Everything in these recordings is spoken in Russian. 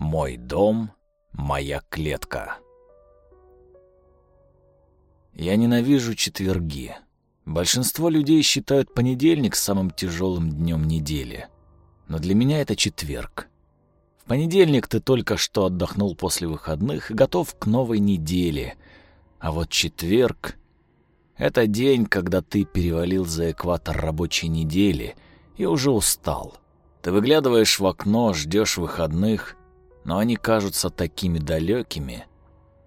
Мой дом, моя клетка. Я ненавижу четверги. Большинство людей считают понедельник самым тяжелым днем недели. Но для меня это четверг. В понедельник ты только что отдохнул после выходных и готов к новой неделе. А вот четверг — это день, когда ты перевалил за экватор рабочей недели и уже устал. Ты выглядываешь в окно, ждешь выходных, но они кажутся такими далекими.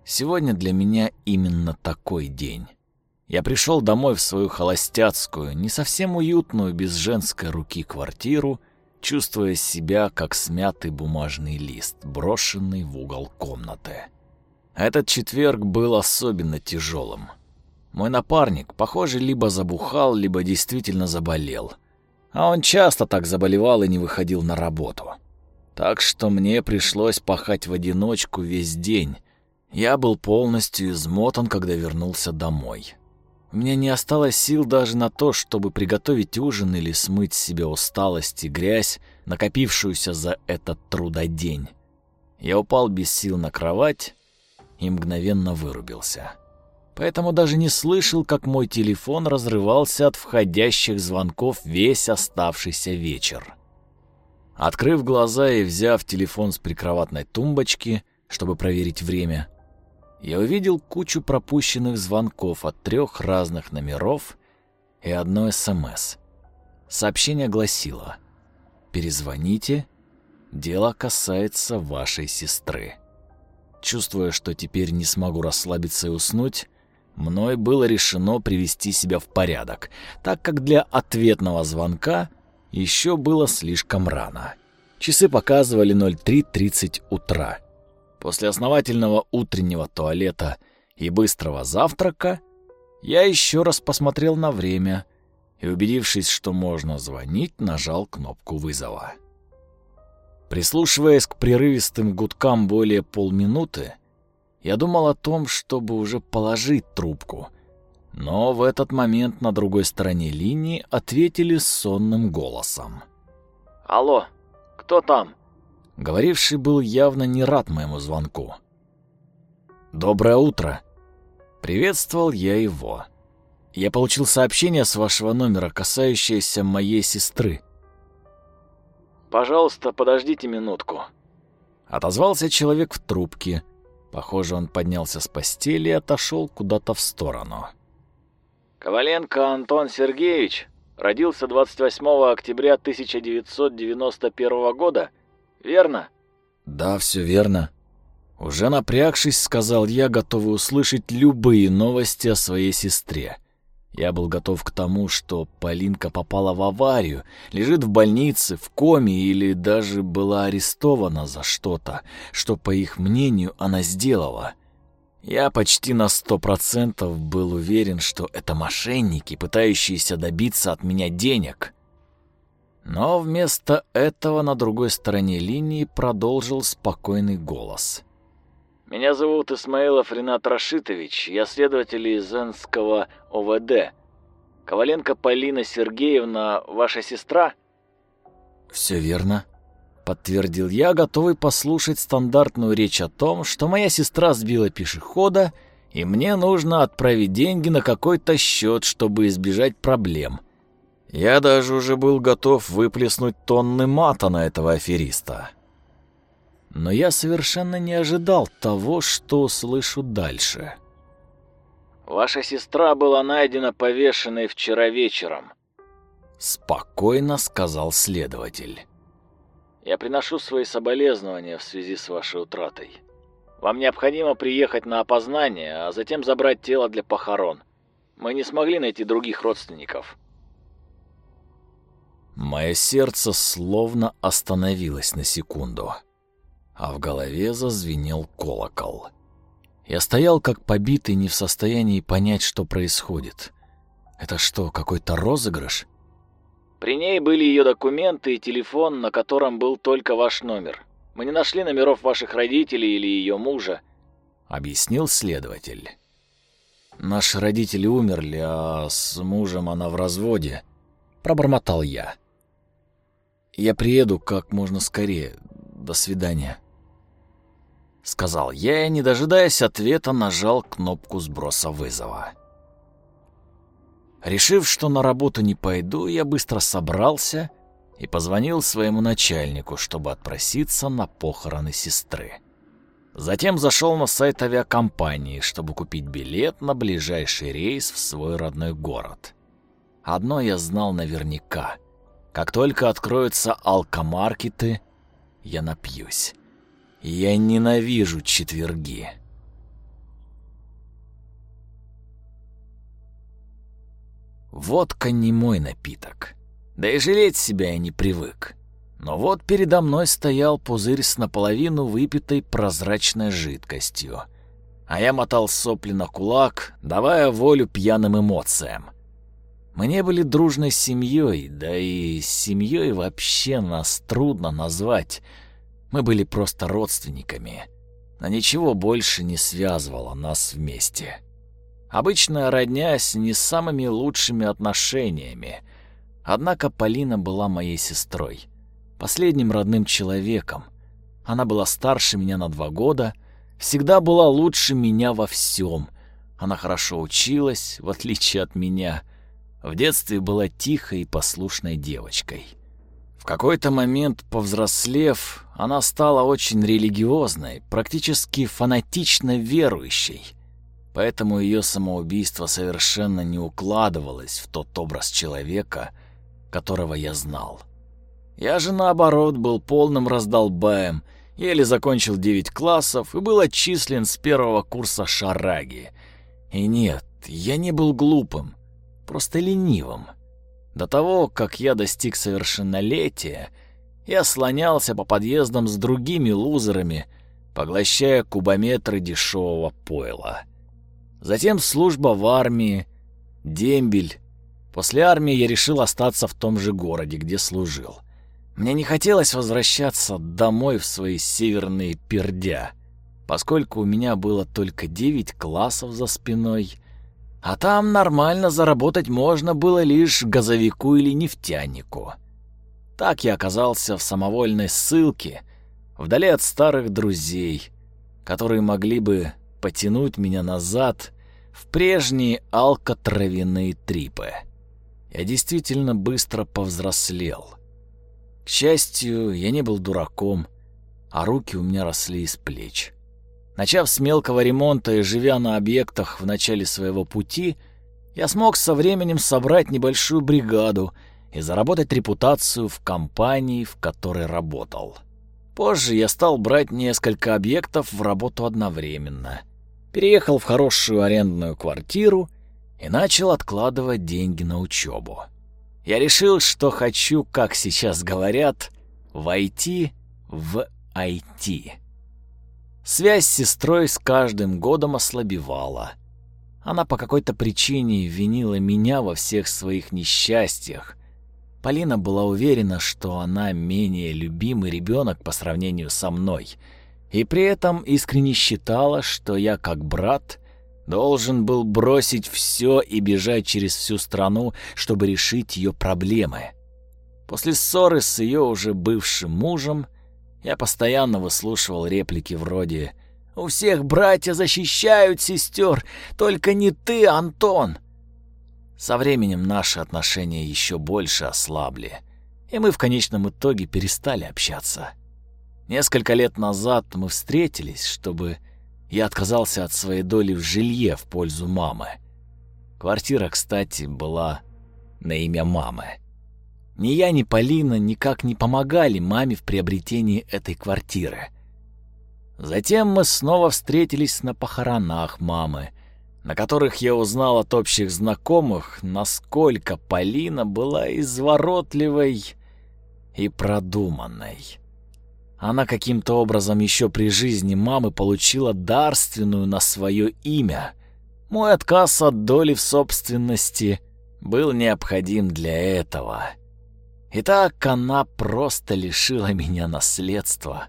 Сегодня для меня именно такой день. Я пришел домой в свою холостяцкую, не совсем уютную без женской руки квартиру, чувствуя себя как смятый бумажный лист, брошенный в угол комнаты. Этот четверг был особенно тяжелым. Мой напарник, похоже, либо забухал, либо действительно заболел. А он часто так заболевал и не выходил на работу. Так что мне пришлось пахать в одиночку весь день. Я был полностью измотан, когда вернулся домой. У меня не осталось сил даже на то, чтобы приготовить ужин или смыть с себя усталость и грязь, накопившуюся за этот трудодень. Я упал без сил на кровать и мгновенно вырубился. Поэтому даже не слышал, как мой телефон разрывался от входящих звонков весь оставшийся вечер. Открыв глаза и взяв телефон с прикроватной тумбочки, чтобы проверить время, я увидел кучу пропущенных звонков от трех разных номеров и одно СМС. Сообщение гласило «Перезвоните, дело касается вашей сестры». Чувствуя, что теперь не смогу расслабиться и уснуть, мной было решено привести себя в порядок, так как для ответного звонка – еще было слишком рано. Часы показывали 03.30 утра. После основательного утреннего туалета и быстрого завтрака я еще раз посмотрел на время и, убедившись, что можно звонить, нажал кнопку вызова. Прислушиваясь к прерывистым гудкам более полминуты, я думал о том, чтобы уже положить трубку — но в этот момент на другой стороне линии ответили сонным голосом. «Алло, кто там?» Говоривший был явно не рад моему звонку. «Доброе утро!» Приветствовал я его. «Я получил сообщение с вашего номера, касающееся моей сестры». «Пожалуйста, подождите минутку». Отозвался человек в трубке. Похоже, он поднялся с постели и отошел куда-то в сторону. Коваленко Антон Сергеевич родился 28 октября 1991 года, верно? Да, все верно. Уже напрягшись, сказал я, готовый услышать любые новости о своей сестре. Я был готов к тому, что Полинка попала в аварию, лежит в больнице, в коме или даже была арестована за что-то, что, по их мнению, она сделала. Я почти на сто процентов был уверен, что это мошенники, пытающиеся добиться от меня денег. Но вместо этого на другой стороне линии продолжил спокойный голос. «Меня зовут Исмаилов Ренат Рашитович, я следователь из Энского ОВД. Коваленко Полина Сергеевна ваша сестра?» «Все верно», подтвердил я, готовый послушать стандартную речь о том, что моя сестра сбила пешехода, и мне нужно отправить деньги на какой-то счет, чтобы избежать проблем. Я даже уже был готов выплеснуть тонны мата на этого афериста. Но я совершенно не ожидал того, что слышу дальше. «Ваша сестра была найдена повешенной вчера вечером», — спокойно сказал следователь. Я приношу свои соболезнования в связи с вашей утратой. Вам необходимо приехать на опознание, а затем забрать тело для похорон. Мы не смогли найти других родственников. Мое сердце словно остановилось на секунду, а в голове зазвенел колокол. Я стоял как побитый, не в состоянии понять, что происходит. Это что, какой-то розыгрыш? При ней были ее документы и телефон, на котором был только ваш номер. Мы не нашли номеров ваших родителей или ее мужа», — объяснил следователь. «Наши родители умерли, а с мужем она в разводе», — пробормотал я. «Я приеду как можно скорее. До свидания». — сказал я не дожидаясь ответа, нажал кнопку сброса вызова. Решив, что на работу не пойду, я быстро собрался и позвонил своему начальнику, чтобы отпроситься на похороны сестры. Затем зашел на сайт авиакомпании, чтобы купить билет на ближайший рейс в свой родной город. Одно я знал наверняка. Как только откроются алкомаркеты, я напьюсь. Я ненавижу четверги. Водка не мой напиток. Да и жалеть себя я не привык. Но вот передо мной стоял пузырь с наполовину выпитой прозрачной жидкостью. А я мотал сопли на кулак, давая волю пьяным эмоциям. Мы не были дружной семьей, да и семьей вообще нас трудно назвать. Мы были просто родственниками. Но ничего больше не связывало нас вместе. Обычная родня с не самыми лучшими отношениями. Однако Полина была моей сестрой, последним родным человеком. Она была старше меня на два года, всегда была лучше меня во всем. Она хорошо училась, в отличие от меня. В детстве была тихой и послушной девочкой. В какой-то момент, повзрослев, она стала очень религиозной, практически фанатично верующей — Поэтому ее самоубийство совершенно не укладывалось в тот образ человека, которого я знал. Я же, наоборот, был полным раздолбаем, еле закончил девять классов и был отчислен с первого курса шараги. И нет, я не был глупым, просто ленивым. До того, как я достиг совершеннолетия, я слонялся по подъездам с другими лузерами, поглощая кубометры дешевого пойла. Затем служба в армии, дембель. После армии я решил остаться в том же городе, где служил. Мне не хотелось возвращаться домой в свои северные пердя, поскольку у меня было только девять классов за спиной, а там нормально заработать можно было лишь газовику или нефтянику. Так я оказался в самовольной ссылке, вдали от старых друзей, которые могли бы потянуть меня назад в прежние алкотравяные трипы. Я действительно быстро повзрослел. К счастью, я не был дураком, а руки у меня росли из плеч. Начав с мелкого ремонта и живя на объектах в начале своего пути, я смог со временем собрать небольшую бригаду и заработать репутацию в компании, в которой работал. Позже я стал брать несколько объектов в работу одновременно переехал в хорошую арендную квартиру и начал откладывать деньги на учебу. Я решил, что хочу, как сейчас говорят, войти в IT. Связь с сестрой с каждым годом ослабевала. Она по какой-то причине винила меня во всех своих несчастьях. Полина была уверена, что она менее любимый ребенок по сравнению со мной — и при этом искренне считала, что я, как брат, должен был бросить все и бежать через всю страну, чтобы решить ее проблемы. После ссоры с ее уже бывшим мужем я постоянно выслушивал реплики вроде «У всех братья защищают сестер, только не ты, Антон!» Со временем наши отношения еще больше ослабли, и мы в конечном итоге перестали общаться. Несколько лет назад мы встретились, чтобы я отказался от своей доли в жилье в пользу мамы. Квартира, кстати, была на имя мамы. Ни я, ни Полина никак не помогали маме в приобретении этой квартиры. Затем мы снова встретились на похоронах мамы, на которых я узнал от общих знакомых, насколько Полина была изворотливой и продуманной. Она каким-то образом еще при жизни мамы получила дарственную на свое имя. Мой отказ от доли в собственности был необходим для этого. Итак, она просто лишила меня наследства.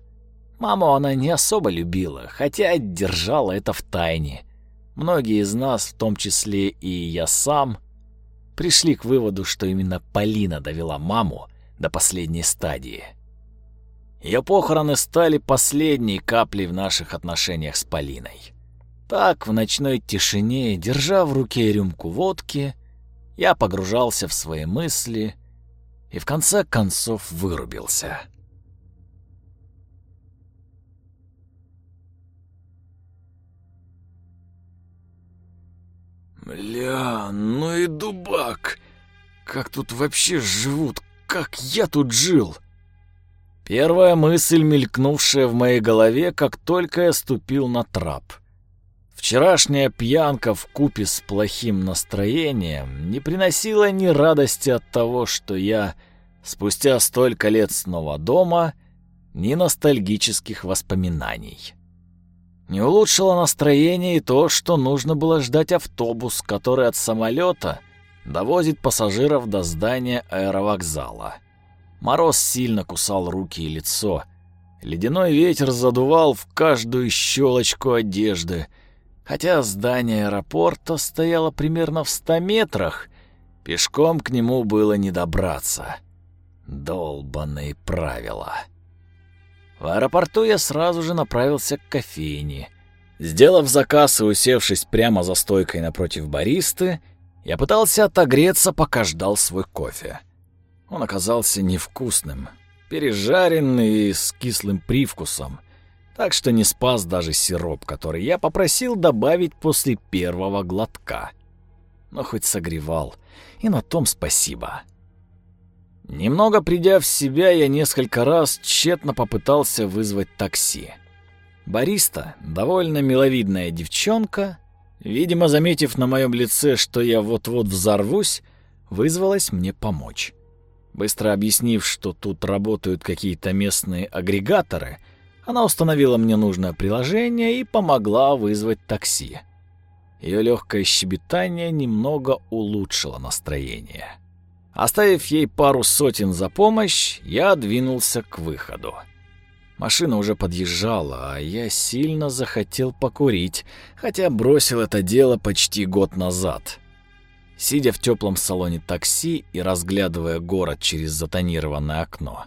Маму она не особо любила, хотя держала это в тайне. Многие из нас, в том числе и я сам, пришли к выводу, что именно Полина довела маму до последней стадии. Ее похороны стали последней каплей в наших отношениях с Полиной. Так, в ночной тишине, держа в руке рюмку водки, я погружался в свои мысли и в конце концов вырубился. Бля, ну и дубак! Как тут вообще живут? Как я тут жил? Первая мысль, мелькнувшая в моей голове, как только я ступил на трап. Вчерашняя пьянка в купе с плохим настроением не приносила ни радости от того, что я спустя столько лет снова дома, ни ностальгических воспоминаний. Не улучшило настроение и то, что нужно было ждать автобус, который от самолета довозит пассажиров до здания аэровокзала. Мороз сильно кусал руки и лицо. Ледяной ветер задувал в каждую щелочку одежды. Хотя здание аэропорта стояло примерно в ста метрах, пешком к нему было не добраться. Долбаные правила. В аэропорту я сразу же направился к кофейне. Сделав заказ и усевшись прямо за стойкой напротив баристы, я пытался отогреться, пока ждал свой кофе. Он оказался невкусным, пережаренный и с кислым привкусом, так что не спас даже сироп, который я попросил добавить после первого глотка. Но хоть согревал, и на том спасибо. Немного придя в себя, я несколько раз тщетно попытался вызвать такси. Бариста, довольно миловидная девчонка, видимо, заметив на моем лице, что я вот-вот взорвусь, вызвалась мне помочь. Быстро объяснив, что тут работают какие-то местные агрегаторы, она установила мне нужное приложение и помогла вызвать такси. Ее легкое щебетание немного улучшило настроение. Оставив ей пару сотен за помощь, я двинулся к выходу. Машина уже подъезжала, а я сильно захотел покурить, хотя бросил это дело почти год назад. Сидя в теплом салоне такси и разглядывая город через затонированное окно,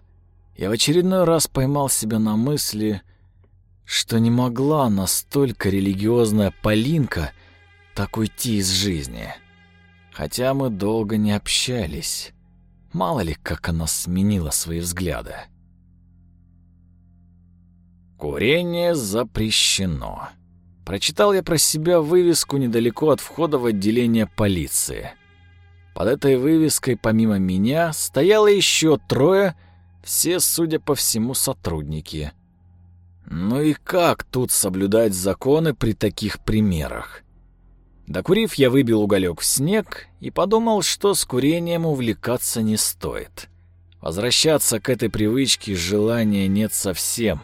я в очередной раз поймал себя на мысли, что не могла настолько религиозная Полинка так уйти из жизни. Хотя мы долго не общались. Мало ли, как она сменила свои взгляды. Курение запрещено. Прочитал я про себя вывеску недалеко от входа в отделение полиции. Под этой вывеской, помимо меня, стояло еще трое, все, судя по всему, сотрудники. Ну и как тут соблюдать законы при таких примерах? Докурив, я выбил уголек в снег и подумал, что с курением увлекаться не стоит. Возвращаться к этой привычке желания нет совсем.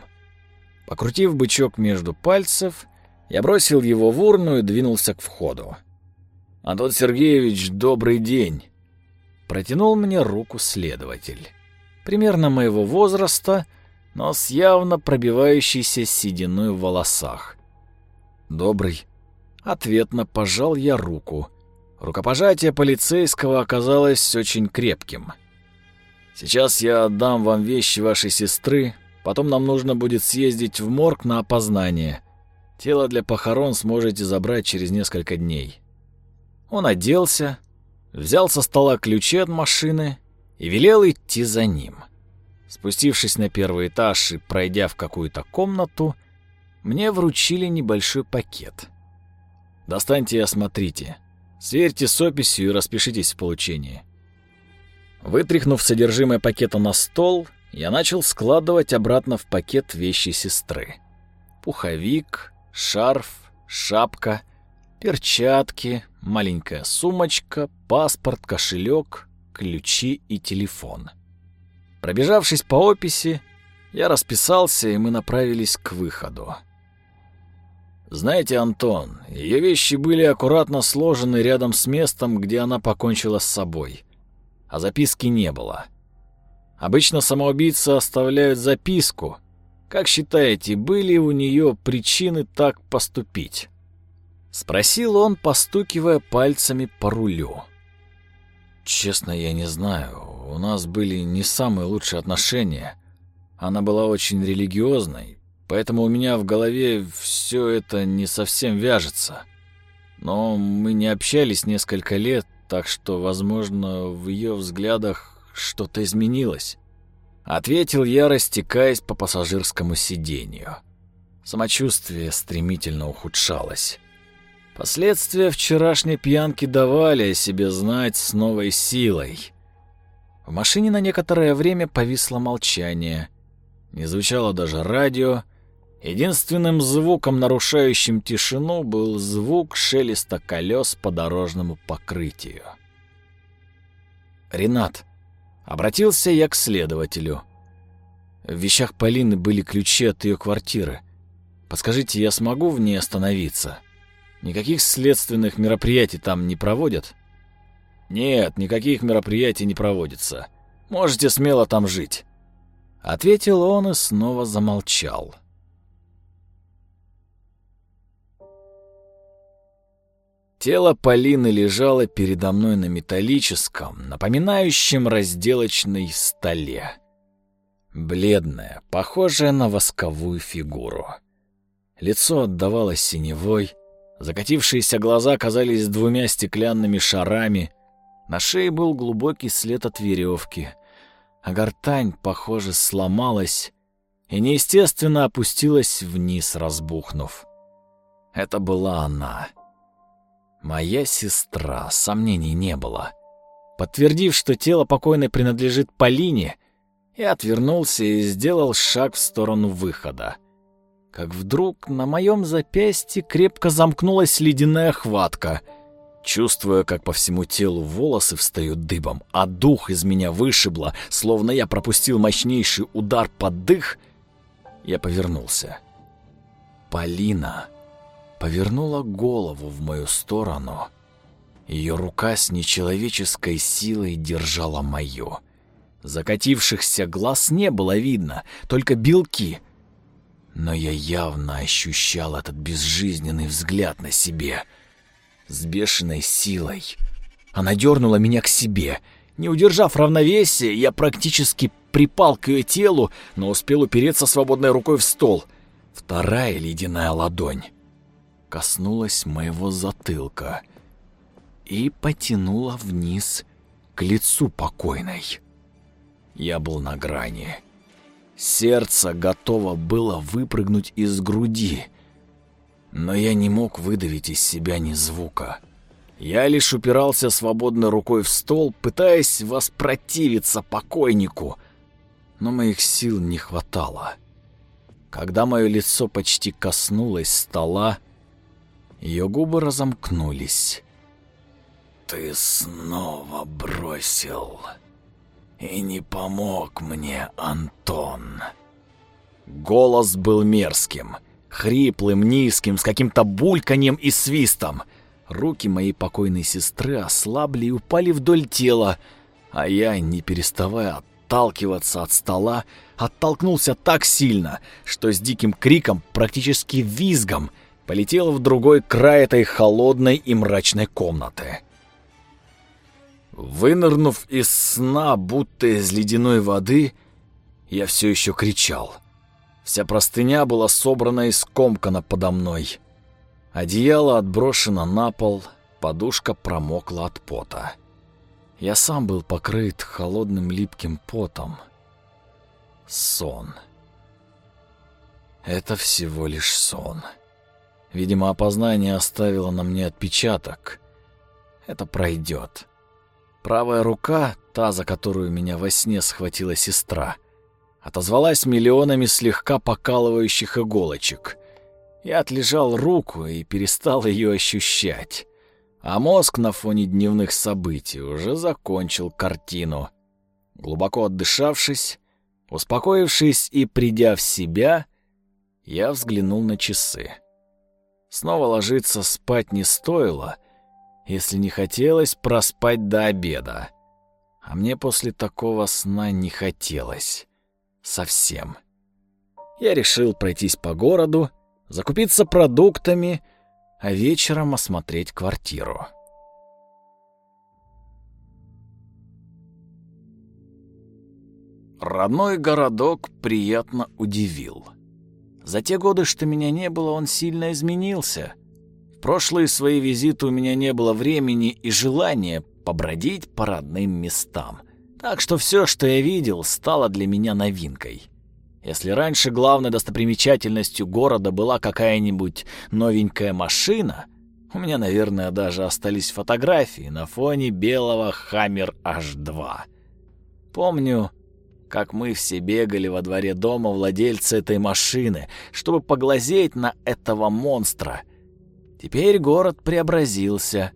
Покрутив бычок между пальцев, я бросил его в урну и двинулся к входу. «Антон Сергеевич, добрый день!» Протянул мне руку следователь. Примерно моего возраста, но с явно пробивающейся сединой в волосах. «Добрый», Ответно пожал я руку. Рукопожатие полицейского оказалось очень крепким. «Сейчас я отдам вам вещи вашей сестры, потом нам нужно будет съездить в морг на опознание. Тело для похорон сможете забрать через несколько дней». Он оделся, взял со стола ключи от машины и велел идти за ним. Спустившись на первый этаж и пройдя в какую-то комнату, мне вручили небольшой пакет — Достаньте и осмотрите. Сверьте с описью и распишитесь в получении. Вытряхнув содержимое пакета на стол, я начал складывать обратно в пакет вещи сестры. Пуховик, шарф, шапка, перчатки, маленькая сумочка, паспорт, кошелек, ключи и телефон. Пробежавшись по описи, я расписался, и мы направились к выходу. Знаете, Антон, ее вещи были аккуратно сложены рядом с местом, где она покончила с собой. А записки не было. Обычно самоубийцы оставляют записку. Как считаете, были у нее причины так поступить? Спросил он, постукивая пальцами по рулю. Честно, я не знаю. У нас были не самые лучшие отношения. Она была очень религиозной, поэтому у меня в голове все это не совсем вяжется. Но мы не общались несколько лет, так что, возможно, в ее взглядах что-то изменилось. Ответил я, растекаясь по пассажирскому сиденью. Самочувствие стремительно ухудшалось. Последствия вчерашней пьянки давали о себе знать с новой силой. В машине на некоторое время повисло молчание. Не звучало даже радио. Единственным звуком, нарушающим тишину, был звук шелеста колес по дорожному покрытию. «Ренат», — обратился я к следователю. В вещах Полины были ключи от ее квартиры. Подскажите, я смогу в ней остановиться? Никаких следственных мероприятий там не проводят? Нет, никаких мероприятий не проводится. Можете смело там жить. Ответил он и снова замолчал. Тело Полины лежало передо мной на металлическом, напоминающем разделочной столе. Бледная, похожая на восковую фигуру. Лицо отдавало синевой, закатившиеся глаза казались двумя стеклянными шарами, на шее был глубокий след от веревки, а гортань, похоже, сломалась и неестественно опустилась вниз, разбухнув. Это была она. Моя сестра, сомнений не было. Подтвердив, что тело покойной принадлежит Полине, я отвернулся и сделал шаг в сторону выхода. Как вдруг на моем запястье крепко замкнулась ледяная хватка. Чувствуя, как по всему телу волосы встают дыбом, а дух из меня вышибло, словно я пропустил мощнейший удар под дых, я повернулся. Полина повернула голову в мою сторону. Ее рука с нечеловеческой силой держала мою. Закатившихся глаз не было видно, только белки. Но я явно ощущал этот безжизненный взгляд на себе. С бешеной силой. Она дернула меня к себе. Не удержав равновесия, я практически припал к ее телу, но успел упереться свободной рукой в стол. Вторая ледяная ладонь коснулась моего затылка и потянула вниз к лицу покойной. Я был на грани. Сердце готово было выпрыгнуть из груди, но я не мог выдавить из себя ни звука. Я лишь упирался свободной рукой в стол, пытаясь воспротивиться покойнику, но моих сил не хватало. Когда мое лицо почти коснулось стола, ее губы разомкнулись. «Ты снова бросил и не помог мне, Антон». Голос был мерзким, хриплым, низким, с каким-то бульканьем и свистом. Руки моей покойной сестры ослабли и упали вдоль тела, а я, не переставая отталкиваться от стола, оттолкнулся так сильно, что с диким криком, практически визгом, полетел в другой край этой холодной и мрачной комнаты. Вынырнув из сна, будто из ледяной воды, я все еще кричал. Вся простыня была собрана и скомкана подо мной. Одеяло отброшено на пол, подушка промокла от пота. Я сам был покрыт холодным липким потом. Сон. Это всего лишь сон. Видимо, опознание оставило на мне отпечаток. Это пройдет. Правая рука, та, за которую меня во сне схватила сестра, отозвалась миллионами слегка покалывающих иголочек. Я отлежал руку и перестал ее ощущать. А мозг на фоне дневных событий уже закончил картину. Глубоко отдышавшись, успокоившись и придя в себя, я взглянул на часы. Снова ложиться спать не стоило, если не хотелось проспать до обеда. А мне после такого сна не хотелось. Совсем. Я решил пройтись по городу, закупиться продуктами, а вечером осмотреть квартиру. Родной городок приятно удивил. За те годы, что меня не было, он сильно изменился. В прошлые свои визиты у меня не было времени и желания побродить по родным местам. Так что все, что я видел, стало для меня новинкой. Если раньше главной достопримечательностью города была какая-нибудь новенькая машина, у меня, наверное, даже остались фотографии на фоне белого Хаммер H2. Помню, как мы все бегали во дворе дома владельца этой машины, чтобы поглазеть на этого монстра. Теперь город преобразился.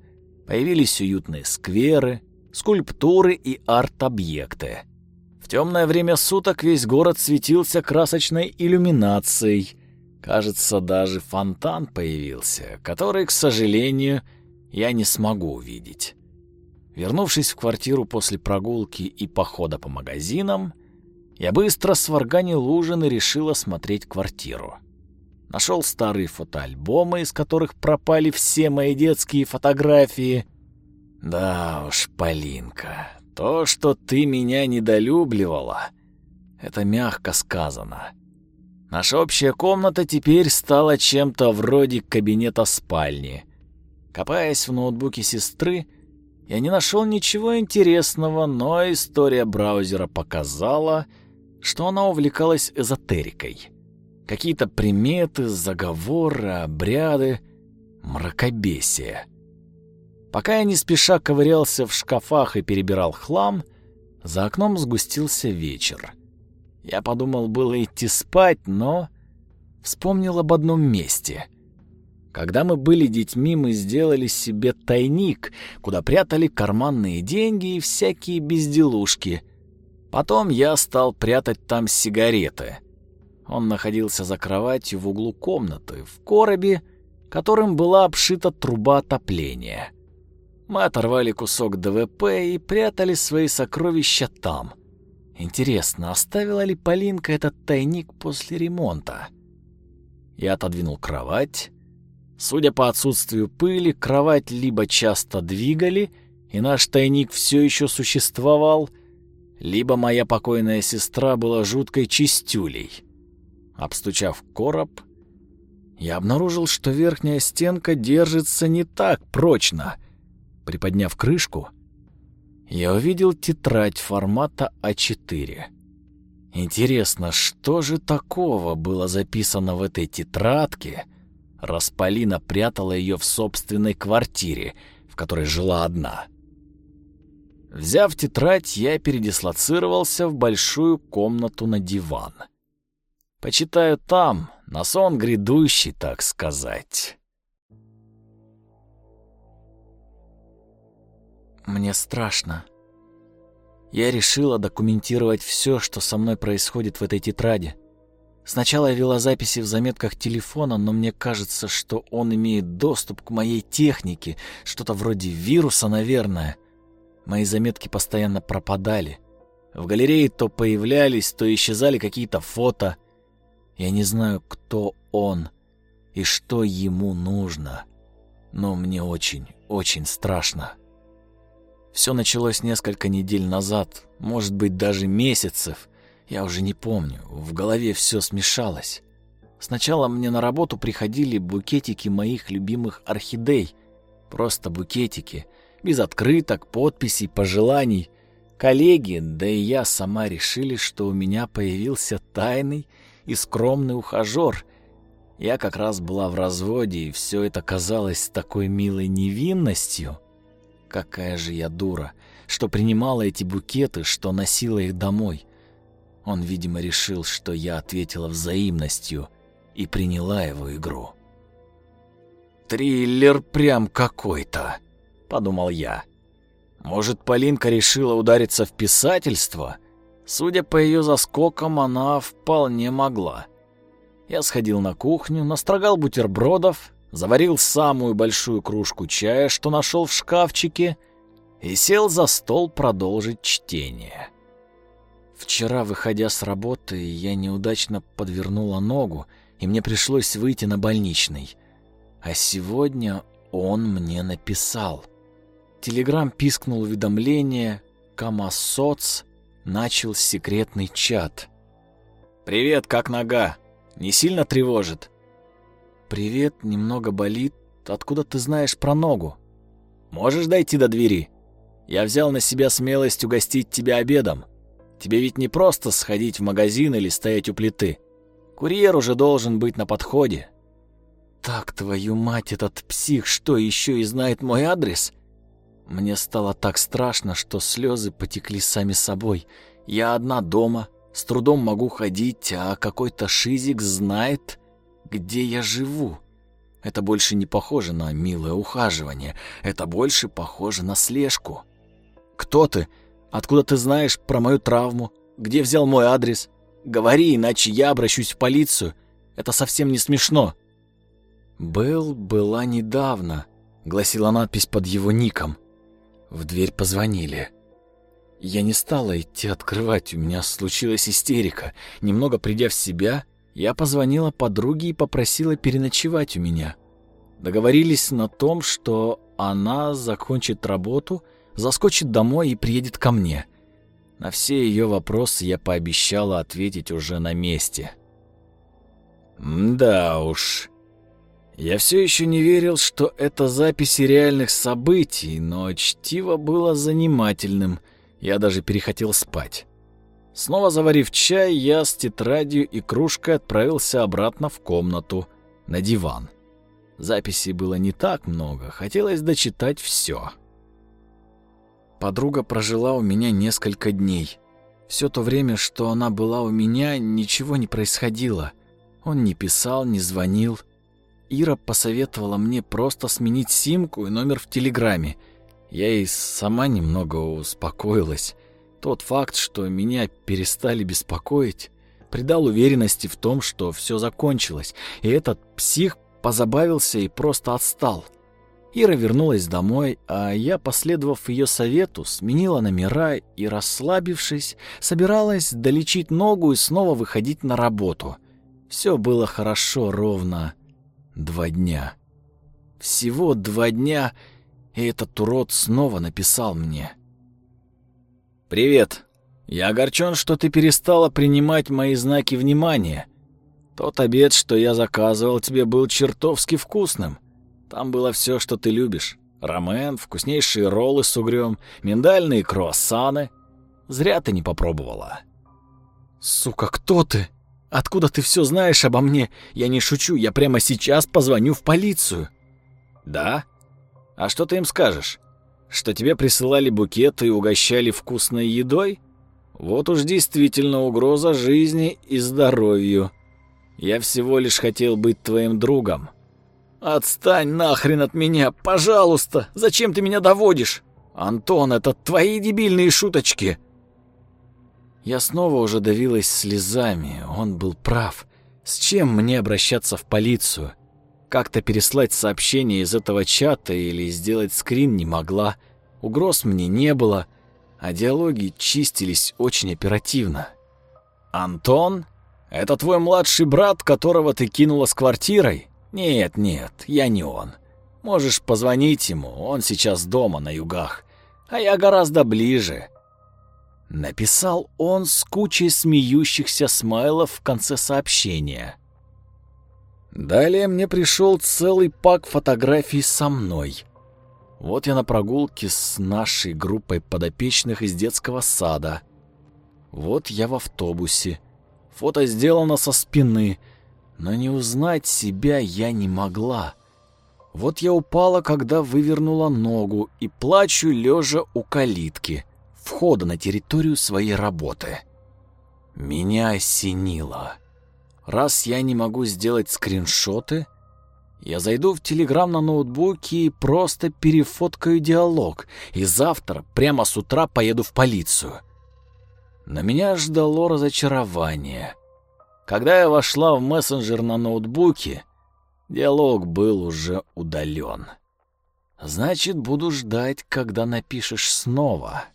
Появились уютные скверы, скульптуры и арт-объекты. В темное время суток весь город светился красочной иллюминацией. Кажется, даже фонтан появился, который, к сожалению, я не смогу увидеть. Вернувшись в квартиру после прогулки и похода по магазинам, я быстро сварганил ужин и решил осмотреть квартиру. Нашел старые фотоальбомы, из которых пропали все мои детские фотографии. Да уж, Полинка, то, что ты меня недолюбливала, это мягко сказано. Наша общая комната теперь стала чем-то вроде кабинета спальни. Копаясь в ноутбуке сестры, я не нашел ничего интересного, но история браузера показала, что она увлекалась эзотерикой. Какие-то приметы, заговоры, обряды, мракобесие. Пока я не спеша ковырялся в шкафах и перебирал хлам, за окном сгустился вечер. Я подумал было идти спать, но вспомнил об одном месте. Когда мы были детьми, мы сделали себе тайник, куда прятали карманные деньги и всякие безделушки. Потом я стал прятать там сигареты. Он находился за кроватью в углу комнаты, в коробе, которым была обшита труба отопления. Мы оторвали кусок ДВП и прятали свои сокровища там. Интересно, оставила ли Полинка этот тайник после ремонта? Я отодвинул кровать. Судя по отсутствию пыли, кровать либо часто двигали, и наш тайник все еще существовал, либо моя покойная сестра была жуткой чистюлей. Обстучав короб, я обнаружил, что верхняя стенка держится не так прочно — Приподняв крышку, я увидел тетрадь формата А4. Интересно, что же такого было записано в этой тетрадке, раз Полина прятала ее в собственной квартире, в которой жила одна? Взяв тетрадь, я передислоцировался в большую комнату на диван. Почитаю там, на сон грядущий, так сказать. Мне страшно. Я решила документировать все, что со мной происходит в этой тетради. Сначала я вела записи в заметках телефона, но мне кажется, что он имеет доступ к моей технике, что-то вроде вируса, наверное. Мои заметки постоянно пропадали. В галерее то появлялись, то исчезали какие-то фото. Я не знаю, кто он и что ему нужно, но мне очень, очень страшно. Все началось несколько недель назад, может быть, даже месяцев. Я уже не помню, в голове все смешалось. Сначала мне на работу приходили букетики моих любимых орхидей. Просто букетики, без открыток, подписей, пожеланий. Коллеги, да и я сама решили, что у меня появился тайный и скромный ухажер. Я как раз была в разводе, и все это казалось такой милой невинностью. Какая же я дура, что принимала эти букеты, что носила их домой. Он, видимо, решил, что я ответила взаимностью и приняла его игру. «Триллер прям какой-то», — подумал я. «Может, Полинка решила удариться в писательство? Судя по ее заскокам, она вполне могла». Я сходил на кухню, настрогал бутербродов, заварил самую большую кружку чая, что нашел в шкафчике, и сел за стол продолжить чтение. Вчера, выходя с работы, я неудачно подвернула ногу, и мне пришлось выйти на больничный. А сегодня он мне написал. Телеграм пискнул уведомление «Камасоц», начал секретный чат. «Привет, как нога? Не сильно тревожит?» «Привет, немного болит. Откуда ты знаешь про ногу?» «Можешь дойти до двери? Я взял на себя смелость угостить тебя обедом. Тебе ведь не просто сходить в магазин или стоять у плиты. Курьер уже должен быть на подходе». «Так, твою мать, этот псих что, еще и знает мой адрес?» Мне стало так страшно, что слезы потекли сами собой. Я одна дома, с трудом могу ходить, а какой-то шизик знает, где я живу. Это больше не похоже на милое ухаживание, это больше похоже на слежку. Кто ты? Откуда ты знаешь про мою травму? Где взял мой адрес? Говори, иначе я обращусь в полицию. Это совсем не смешно. Был была недавно, гласила надпись под его ником. В дверь позвонили. Я не стала идти открывать, у меня случилась истерика. Немного придя в себя, я позвонила подруге и попросила переночевать у меня. Договорились на том, что она закончит работу, заскочит домой и приедет ко мне. На все ее вопросы я пообещала ответить уже на месте. Да уж. Я все еще не верил, что это записи реальных событий, но чтиво было занимательным. Я даже перехотел спать. Снова заварив чай, я с тетрадью и кружкой отправился обратно в комнату, на диван. Записей было не так много, хотелось дочитать все. Подруга прожила у меня несколько дней. Все то время, что она была у меня, ничего не происходило. Он не писал, не звонил. Ира посоветовала мне просто сменить симку и номер в Телеграме. Я и сама немного успокоилась. Тот факт, что меня перестали беспокоить, придал уверенности в том, что все закончилось, и этот псих позабавился и просто отстал. Ира вернулась домой, а я, последовав ее совету, сменила номера и, расслабившись, собиралась долечить ногу и снова выходить на работу. Все было хорошо ровно два дня. Всего два дня, и этот урод снова написал мне — «Привет. Я огорчен, что ты перестала принимать мои знаки внимания. Тот обед, что я заказывал, тебе был чертовски вкусным. Там было все, что ты любишь. Рамен, вкуснейшие роллы с угрём, миндальные круассаны. Зря ты не попробовала». «Сука, кто ты? Откуда ты все знаешь обо мне? Я не шучу, я прямо сейчас позвоню в полицию». «Да? А что ты им скажешь? что тебе присылали букеты и угощали вкусной едой? Вот уж действительно угроза жизни и здоровью. Я всего лишь хотел быть твоим другом. Отстань нахрен от меня, пожалуйста. Зачем ты меня доводишь? Антон, это твои дебильные шуточки. Я снова уже давилась слезами. Он был прав. С чем мне обращаться в полицию? Как-то переслать сообщение из этого чата или сделать скрин не могла. Угроз мне не было, а диалоги чистились очень оперативно. «Антон? Это твой младший брат, которого ты кинула с квартирой? Нет, нет, я не он. Можешь позвонить ему, он сейчас дома на югах, а я гораздо ближе». Написал он с кучей смеющихся смайлов в конце сообщения. Далее мне пришел целый пак фотографий со мной. Вот я на прогулке с нашей группой подопечных из детского сада. Вот я в автобусе. Фото сделано со спины, но не узнать себя я не могла. Вот я упала, когда вывернула ногу, и плачу лежа у калитки, входа на территорию своей работы. Меня осенило. Раз я не могу сделать скриншоты, я зайду в Телеграм на ноутбуке и просто перефоткаю диалог, и завтра прямо с утра поеду в полицию. На меня ждало разочарование. Когда я вошла в мессенджер на ноутбуке, диалог был уже удален. Значит, буду ждать, когда напишешь снова.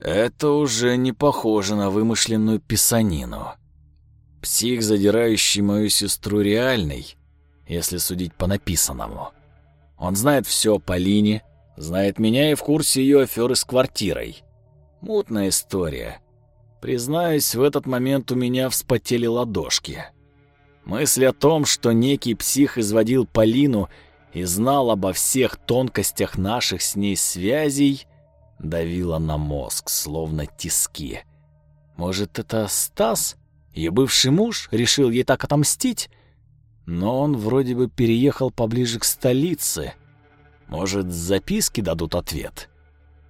Это уже не похоже на вымышленную писанину. Псих, задирающий мою сестру, реальный, если судить по написанному. Он знает все о Полине, Знает меня и в курсе ее аферы с квартирой. Мутная история. Признаюсь, в этот момент у меня вспотели ладошки. Мысль о том, что некий псих изводил Полину и знал обо всех тонкостях наших с ней связей, давила на мозг, словно тиски. Может, это Стас, ее бывший муж, решил ей так отомстить? Но он вроде бы переехал поближе к столице. Может, записки дадут ответ?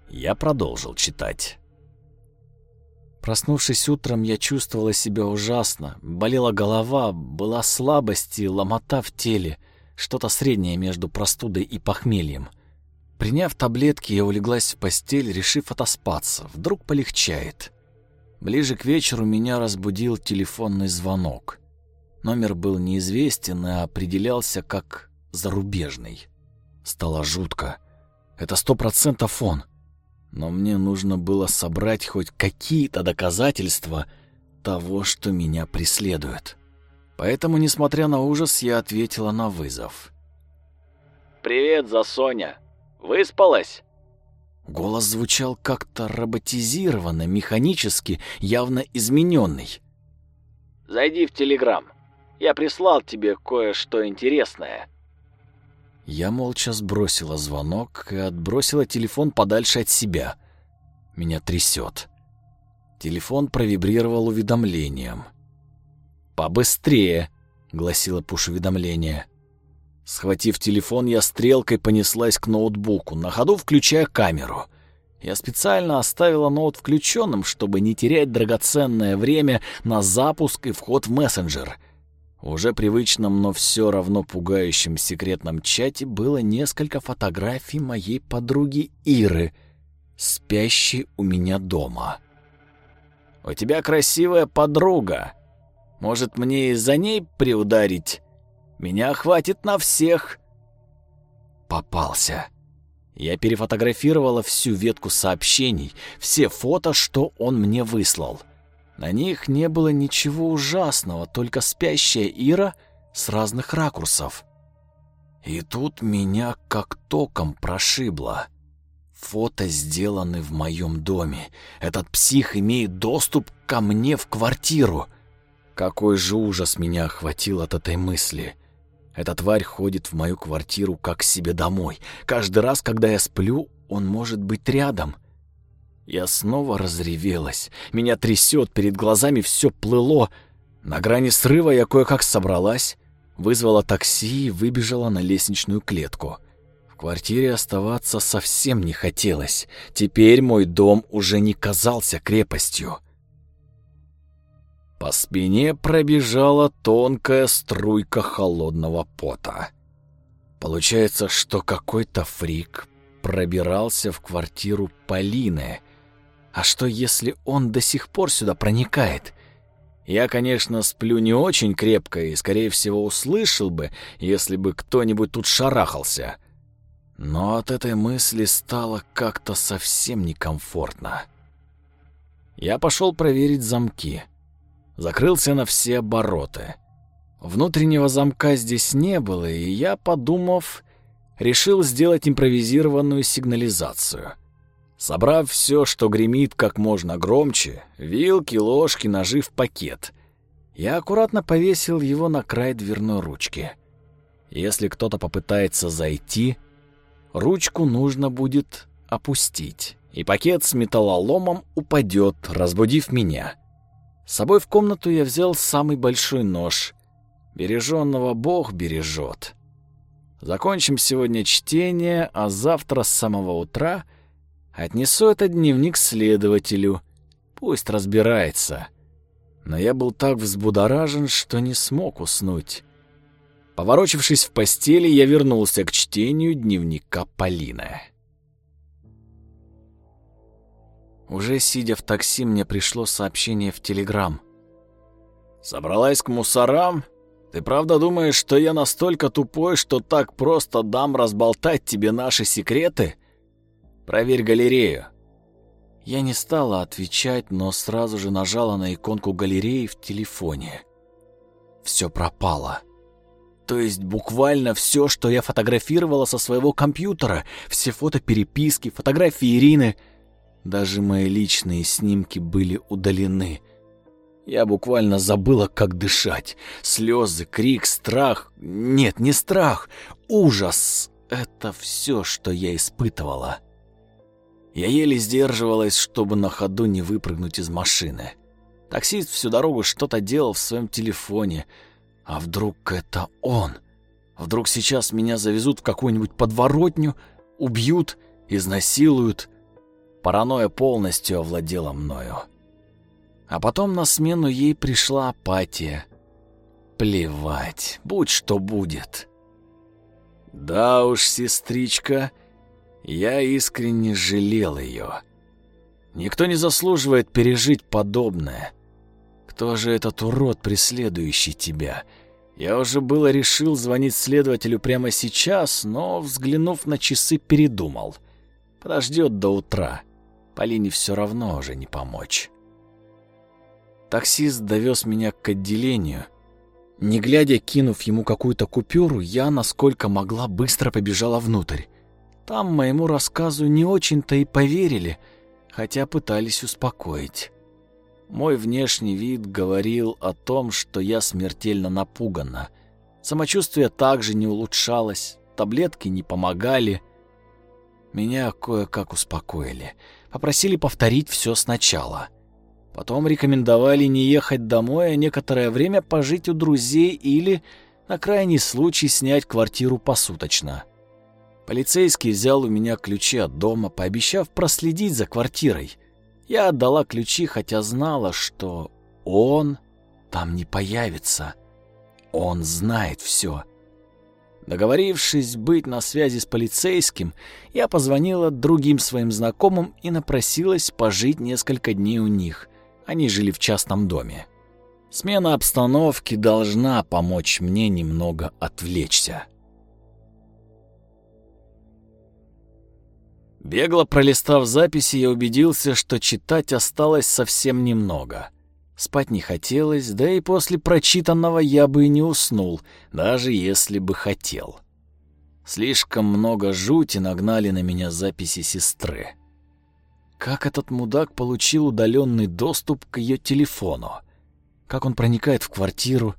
Я продолжил читать. Проснувшись утром, я чувствовала себя ужасно. Болела голова, была слабость и ломота в теле, что-то среднее между простудой и похмельем. Приняв таблетки, я улеглась в постель, решив отоспаться. Вдруг полегчает. Ближе к вечеру меня разбудил телефонный звонок. Номер был неизвестен и определялся как зарубежный. Стало жутко. Это сто процентов он. Но мне нужно было собрать хоть какие-то доказательства того, что меня преследует. Поэтому, несмотря на ужас, я ответила на вызов. «Привет, Засоня. Выспалась?» Голос звучал как-то роботизированно, механически, явно измененный. «Зайди в Телеграм. Я прислал тебе кое-что интересное». Я молча сбросила звонок и отбросила телефон подальше от себя. Меня трясет. Телефон провибрировал уведомлением. «Побыстрее!» — гласило пуш-уведомление. Схватив телефон, я стрелкой понеслась к ноутбуку, на ходу включая камеру. Я специально оставила ноут включенным, чтобы не терять драгоценное время на запуск и вход в мессенджер — уже привычном, но все равно пугающем секретном чате было несколько фотографий моей подруги Иры, спящей у меня дома. «У тебя красивая подруга. Может, мне из-за ней приударить? Меня хватит на всех». Попался. Я перефотографировала всю ветку сообщений, все фото, что он мне выслал. На них не было ничего ужасного, только спящая Ира с разных ракурсов. И тут меня как током прошибло. Фото сделаны в моем доме. Этот псих имеет доступ ко мне в квартиру. Какой же ужас меня охватил от этой мысли. Эта тварь ходит в мою квартиру как к себе домой. Каждый раз, когда я сплю, он может быть рядом — я снова разревелась. Меня трясет, перед глазами все плыло. На грани срыва я кое-как собралась, вызвала такси и выбежала на лестничную клетку. В квартире оставаться совсем не хотелось. Теперь мой дом уже не казался крепостью. По спине пробежала тонкая струйка холодного пота. Получается, что какой-то фрик пробирался в квартиру Полины — а что, если он до сих пор сюда проникает? Я, конечно, сплю не очень крепко и, скорее всего, услышал бы, если бы кто-нибудь тут шарахался. Но от этой мысли стало как-то совсем некомфортно. Я пошел проверить замки. Закрылся на все обороты. Внутреннего замка здесь не было, и я, подумав, решил сделать импровизированную сигнализацию. Собрав все, что гремит как можно громче, вилки, ложки, ножи в пакет, я аккуратно повесил его на край дверной ручки. Если кто-то попытается зайти, ручку нужно будет опустить, и пакет с металлоломом упадет, разбудив меня. С собой в комнату я взял самый большой нож. Береженного Бог бережет. Закончим сегодня чтение, а завтра с самого утра — Отнесу этот дневник следователю. Пусть разбирается. Но я был так взбудоражен, что не смог уснуть. Поворочившись в постели, я вернулся к чтению дневника Полины. Уже сидя в такси, мне пришло сообщение в Телеграм. «Собралась к мусорам? Ты правда думаешь, что я настолько тупой, что так просто дам разболтать тебе наши секреты?» Проверь галерею». Я не стала отвечать, но сразу же нажала на иконку галереи в телефоне. Все пропало. То есть буквально все, что я фотографировала со своего компьютера, все фотопереписки, фотографии Ирины, даже мои личные снимки были удалены. Я буквально забыла, как дышать. Слезы, крик, страх. Нет, не страх, ужас. Это все, что я испытывала. Я еле сдерживалась, чтобы на ходу не выпрыгнуть из машины. Таксист всю дорогу что-то делал в своем телефоне. А вдруг это он? Вдруг сейчас меня завезут в какую-нибудь подворотню, убьют, изнасилуют. Паранойя полностью овладела мною. А потом на смену ей пришла апатия. Плевать, будь что будет. Да уж, сестричка, я искренне жалел ее. Никто не заслуживает пережить подобное. Кто же этот урод, преследующий тебя? Я уже было решил звонить следователю прямо сейчас, но, взглянув на часы, передумал. Подождет до утра. Полине все равно уже не помочь. Таксист довез меня к отделению. Не глядя, кинув ему какую-то купюру, я, насколько могла, быстро побежала внутрь. Там моему рассказу не очень-то и поверили, хотя пытались успокоить. Мой внешний вид говорил о том, что я смертельно напугана. Самочувствие также не улучшалось, таблетки не помогали. Меня кое-как успокоили. Попросили повторить все сначала — Потом рекомендовали не ехать домой, а некоторое время пожить у друзей или, на крайний случай, снять квартиру посуточно. Полицейский взял у меня ключи от дома, пообещав проследить за квартирой. Я отдала ключи, хотя знала, что он там не появится. Он знает все. Договорившись быть на связи с полицейским, я позвонила другим своим знакомым и напросилась пожить несколько дней у них. Они жили в частном доме. Смена обстановки должна помочь мне немного отвлечься. Бегло пролистав записи, я убедился, что читать осталось совсем немного. Спать не хотелось, да и после прочитанного я бы и не уснул, даже если бы хотел. Слишком много жути нагнали на меня записи сестры. Как этот мудак получил удаленный доступ к ее телефону? Как он проникает в квартиру?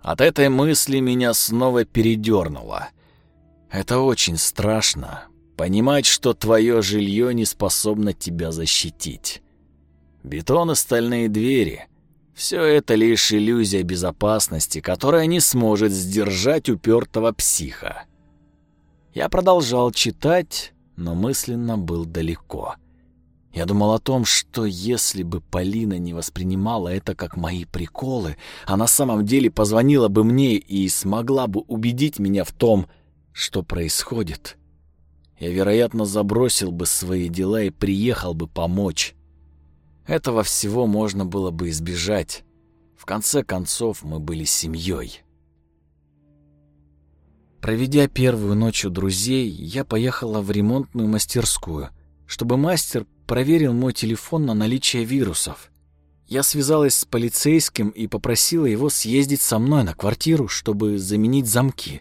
От этой мысли меня снова передернуло. Это очень страшно. Понимать, что твое жилье не способно тебя защитить. Бетон и стальные двери — все это лишь иллюзия безопасности, которая не сможет сдержать упертого психа. Я продолжал читать, но мысленно был далеко — я думал о том, что если бы Полина не воспринимала это как мои приколы, а на самом деле позвонила бы мне и смогла бы убедить меня в том, что происходит, я, вероятно, забросил бы свои дела и приехал бы помочь. Этого всего можно было бы избежать. В конце концов, мы были семьей. Проведя первую ночь у друзей, я поехала в ремонтную мастерскую, чтобы мастер проверил мой телефон на наличие вирусов. Я связалась с полицейским и попросила его съездить со мной на квартиру, чтобы заменить замки.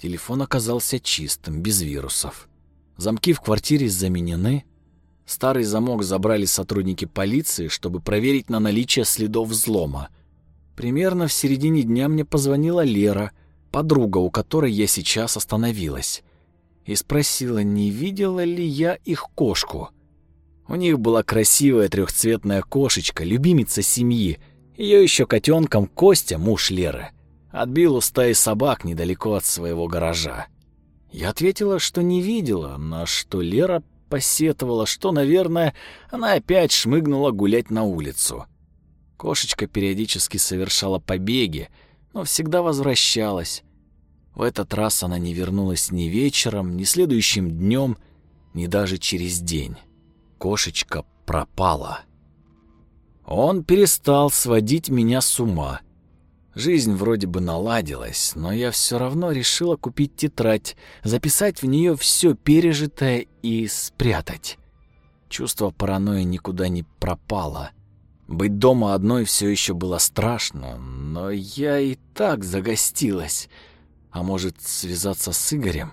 Телефон оказался чистым, без вирусов. Замки в квартире заменены. Старый замок забрали сотрудники полиции, чтобы проверить на наличие следов взлома. Примерно в середине дня мне позвонила Лера, подруга, у которой я сейчас остановилась, и спросила, не видела ли я их кошку. У них была красивая трехцветная кошечка, любимица семьи. Ее еще котенком Костя, муж Леры, отбил у стаи собак недалеко от своего гаража. Я ответила, что не видела, на что Лера посетовала, что, наверное, она опять шмыгнула гулять на улицу. Кошечка периодически совершала побеги, но всегда возвращалась. В этот раз она не вернулась ни вечером, ни следующим днем, ни даже через день кошечка пропала. Он перестал сводить меня с ума. Жизнь вроде бы наладилась, но я все равно решила купить тетрадь, записать в нее все пережитое и спрятать. Чувство паранойи никуда не пропало. Быть дома одной все еще было страшно, но я и так загостилась. А может, связаться с Игорем?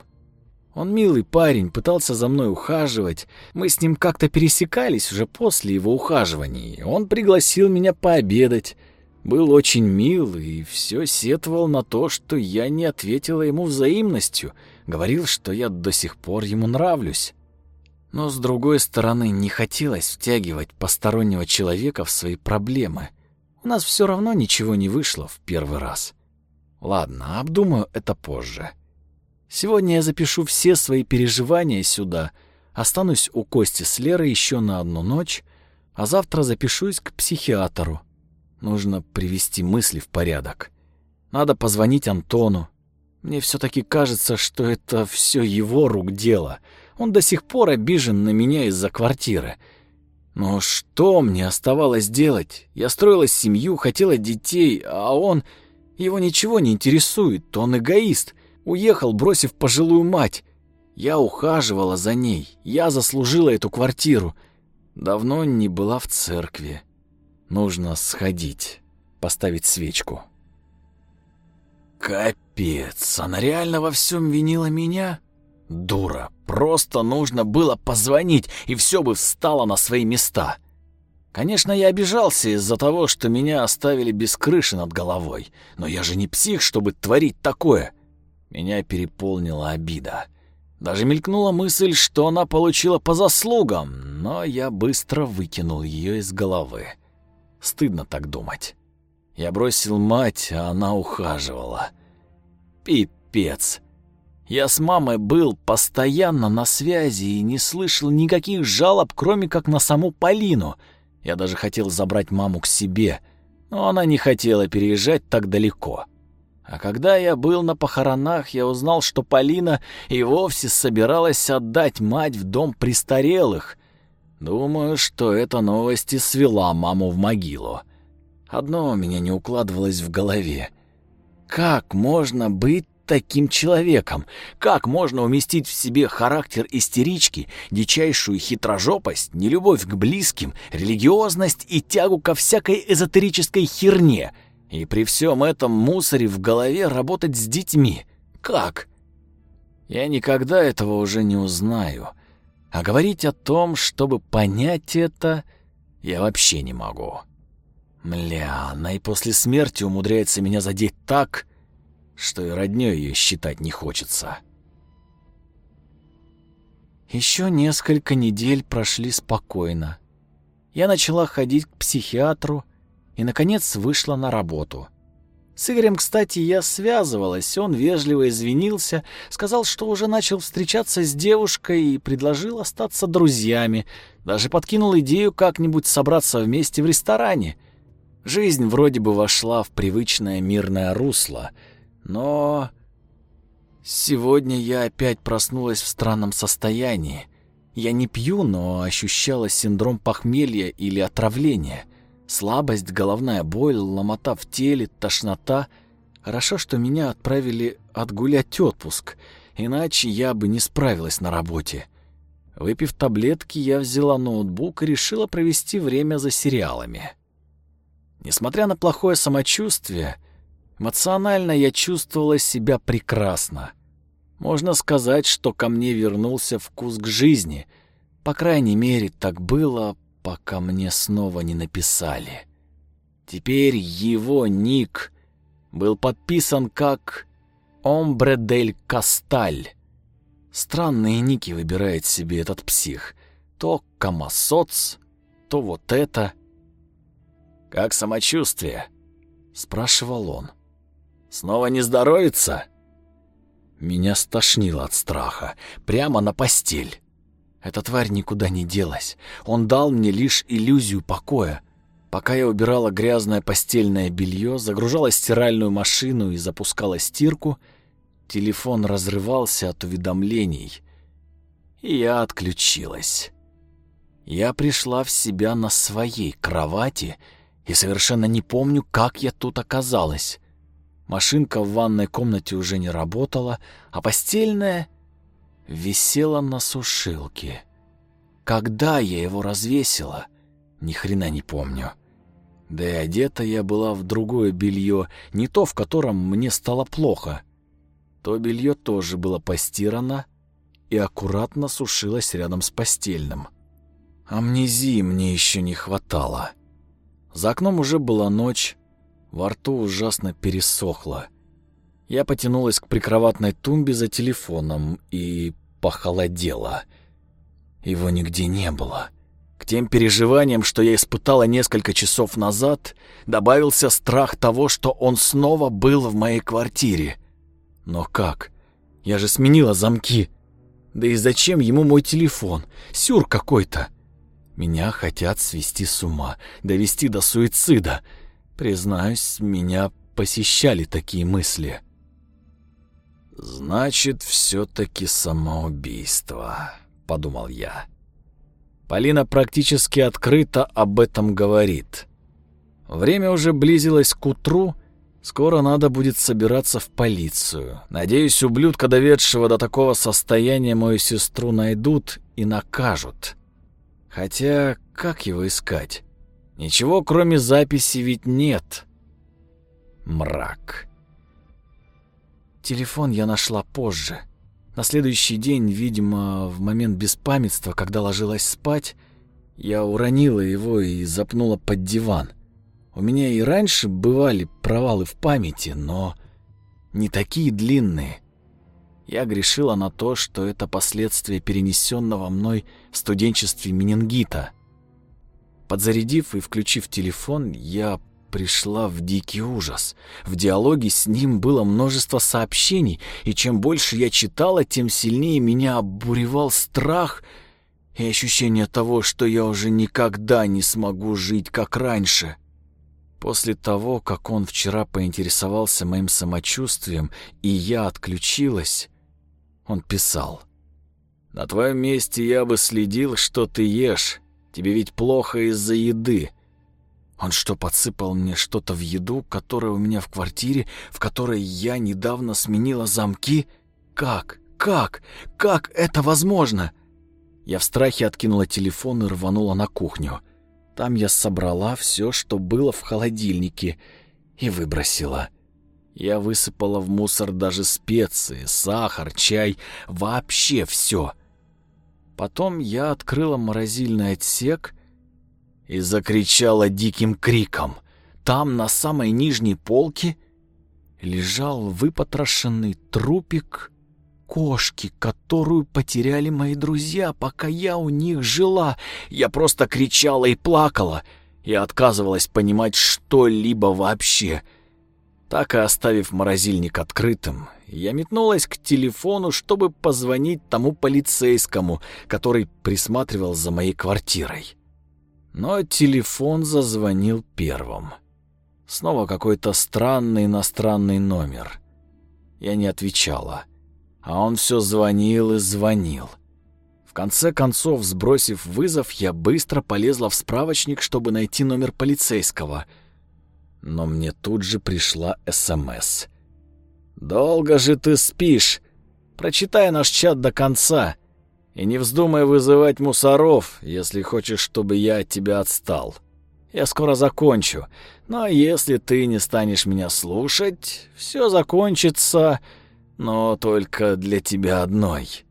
Он милый парень, пытался за мной ухаживать. Мы с ним как-то пересекались уже после его ухаживаний. Он пригласил меня пообедать. Был очень мил и все сетовал на то, что я не ответила ему взаимностью. Говорил, что я до сих пор ему нравлюсь. Но, с другой стороны, не хотелось втягивать постороннего человека в свои проблемы. У нас все равно ничего не вышло в первый раз. Ладно, обдумаю это позже. Сегодня я запишу все свои переживания сюда, останусь у Кости с Лерой еще на одну ночь, а завтра запишусь к психиатру. Нужно привести мысли в порядок. Надо позвонить Антону. Мне все таки кажется, что это все его рук дело. Он до сих пор обижен на меня из-за квартиры. Но что мне оставалось делать? Я строила семью, хотела детей, а он... Его ничего не интересует, он эгоист. Уехал, бросив пожилую мать. Я ухаживала за ней. Я заслужила эту квартиру. Давно не была в церкви. Нужно сходить, поставить свечку. Капец, она реально во всем винила меня? Дура, просто нужно было позвонить, и все бы встало на свои места. Конечно, я обижался из-за того, что меня оставили без крыши над головой, но я же не псих, чтобы творить такое. Меня переполнила обида. Даже мелькнула мысль, что она получила по заслугам, но я быстро выкинул ее из головы. Стыдно так думать. Я бросил мать, а она ухаживала. Пипец. Я с мамой был постоянно на связи и не слышал никаких жалоб, кроме как на саму Полину. Я даже хотел забрать маму к себе, но она не хотела переезжать так далеко. А когда я был на похоронах, я узнал, что Полина и вовсе собиралась отдать мать в дом престарелых. Думаю, что эта новость и свела маму в могилу. Одно у меня не укладывалось в голове. Как можно быть таким человеком? Как можно уместить в себе характер истерички, дичайшую хитрожопость, нелюбовь к близким, религиозность и тягу ко всякой эзотерической херне — и при всем этом мусоре в голове работать с детьми. Как? Я никогда этого уже не узнаю. А говорить о том, чтобы понять это, я вообще не могу. Мля, она и после смерти умудряется меня задеть так, что и роднёй ее считать не хочется. Еще несколько недель прошли спокойно. Я начала ходить к психиатру, и, наконец, вышла на работу. С Игорем, кстати, я связывалась, он вежливо извинился, сказал, что уже начал встречаться с девушкой и предложил остаться друзьями, даже подкинул идею как-нибудь собраться вместе в ресторане. Жизнь вроде бы вошла в привычное мирное русло, но... Сегодня я опять проснулась в странном состоянии. Я не пью, но ощущала синдром похмелья или отравления — Слабость, головная боль, ломота в теле, тошнота. Хорошо, что меня отправили отгулять отпуск, иначе я бы не справилась на работе. Выпив таблетки, я взяла ноутбук и решила провести время за сериалами. Несмотря на плохое самочувствие, эмоционально я чувствовала себя прекрасно. Можно сказать, что ко мне вернулся вкус к жизни. По крайней мере, так было, пока мне снова не написали. Теперь его ник был подписан как «Омбре дель Касталь». Странные ники выбирает себе этот псих. То Камасоц, то вот это. «Как самочувствие?» — спрашивал он. «Снова не здоровится?» Меня стошнило от страха. Прямо на постель. Эта тварь никуда не делась. Он дал мне лишь иллюзию покоя. Пока я убирала грязное постельное белье, загружала стиральную машину и запускала стирку, телефон разрывался от уведомлений, и я отключилась. Я пришла в себя на своей кровати и совершенно не помню, как я тут оказалась. Машинка в ванной комнате уже не работала, а постельная висела на сушилке. Когда я его развесила, ни хрена не помню. Да и одета я была в другое белье, не то, в котором мне стало плохо. То белье тоже было постирано и аккуратно сушилось рядом с постельным. Амнезии мне еще не хватало. За окном уже была ночь, во рту ужасно пересохло. Я потянулась к прикроватной тумбе за телефоном и похолодела. Его нигде не было. К тем переживаниям, что я испытала несколько часов назад, добавился страх того, что он снова был в моей квартире. Но как? Я же сменила замки. Да и зачем ему мой телефон? Сюр какой-то. Меня хотят свести с ума, довести до суицида. Признаюсь, меня посещали такие мысли. «Значит, все-таки самоубийство», — подумал я. Полина практически открыто об этом говорит. Время уже близилось к утру, скоро надо будет собираться в полицию. Надеюсь, ублюдка, доведшего до такого состояния мою сестру, найдут и накажут. Хотя, как его искать? Ничего, кроме записи, ведь нет. Мрак. Телефон я нашла позже. На следующий день, видимо, в момент беспамятства, когда ложилась спать, я уронила его и запнула под диван. У меня и раньше бывали провалы в памяти, но не такие длинные. Я грешила на то, что это последствия перенесенного мной в студенчестве менингита. Подзарядив и включив телефон, я пришла в дикий ужас. В диалоге с ним было множество сообщений, и чем больше я читала, тем сильнее меня обуревал страх и ощущение того, что я уже никогда не смогу жить как раньше. После того, как он вчера поинтересовался моим самочувствием, и я отключилась, он писал. «На твоем месте я бы следил, что ты ешь. Тебе ведь плохо из-за еды. Он что, подсыпал мне что-то в еду, которое у меня в квартире, в которой я недавно сменила замки? Как? Как? Как это возможно? Я в страхе откинула телефон и рванула на кухню. Там я собрала все, что было в холодильнике, и выбросила. Я высыпала в мусор даже специи, сахар, чай, вообще все. Потом я открыла морозильный отсек и закричала диким криком. Там, на самой нижней полке, лежал выпотрошенный трупик кошки, которую потеряли мои друзья, пока я у них жила. Я просто кричала и плакала, и отказывалась понимать что-либо вообще. Так и оставив морозильник открытым, я метнулась к телефону, чтобы позвонить тому полицейскому, который присматривал за моей квартирой. Но телефон зазвонил первым. Снова какой-то странный иностранный номер. Я не отвечала, а он все звонил и звонил. В конце концов, сбросив вызов, я быстро полезла в справочник, чтобы найти номер полицейского. Но мне тут же пришла СМС. «Долго же ты спишь? Прочитай наш чат до конца. И не вздумай вызывать мусоров, если хочешь, чтобы я от тебя отстал. Я скоро закончу, но если ты не станешь меня слушать, все закончится, но только для тебя одной.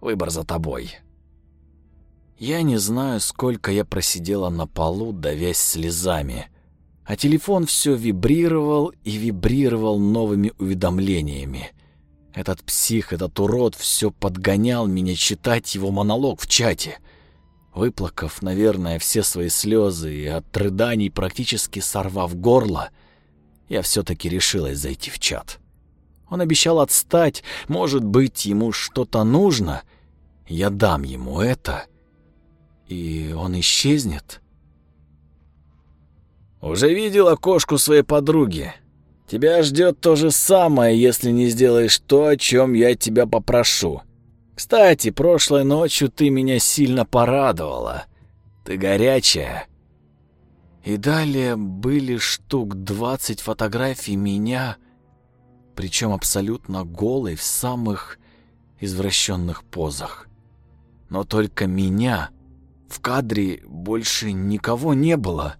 Выбор за тобой. Я не знаю, сколько я просидела на полу, давясь слезами, а телефон все вибрировал и вибрировал новыми уведомлениями. Этот псих, этот урод все подгонял меня читать его монолог в чате. Выплакав, наверное, все свои слезы и от рыданий практически сорвав горло, я все-таки решилась зайти в чат. Он обещал отстать, может быть, ему что-то нужно. Я дам ему это, и он исчезнет. «Уже видела кошку своей подруги?» Тебя ждет то же самое, если не сделаешь то, о чем я тебя попрошу. Кстати, прошлой ночью ты меня сильно порадовала. Ты горячая. И далее были штук двадцать фотографий меня, причем абсолютно голой в самых извращенных позах. Но только меня в кадре больше никого не было.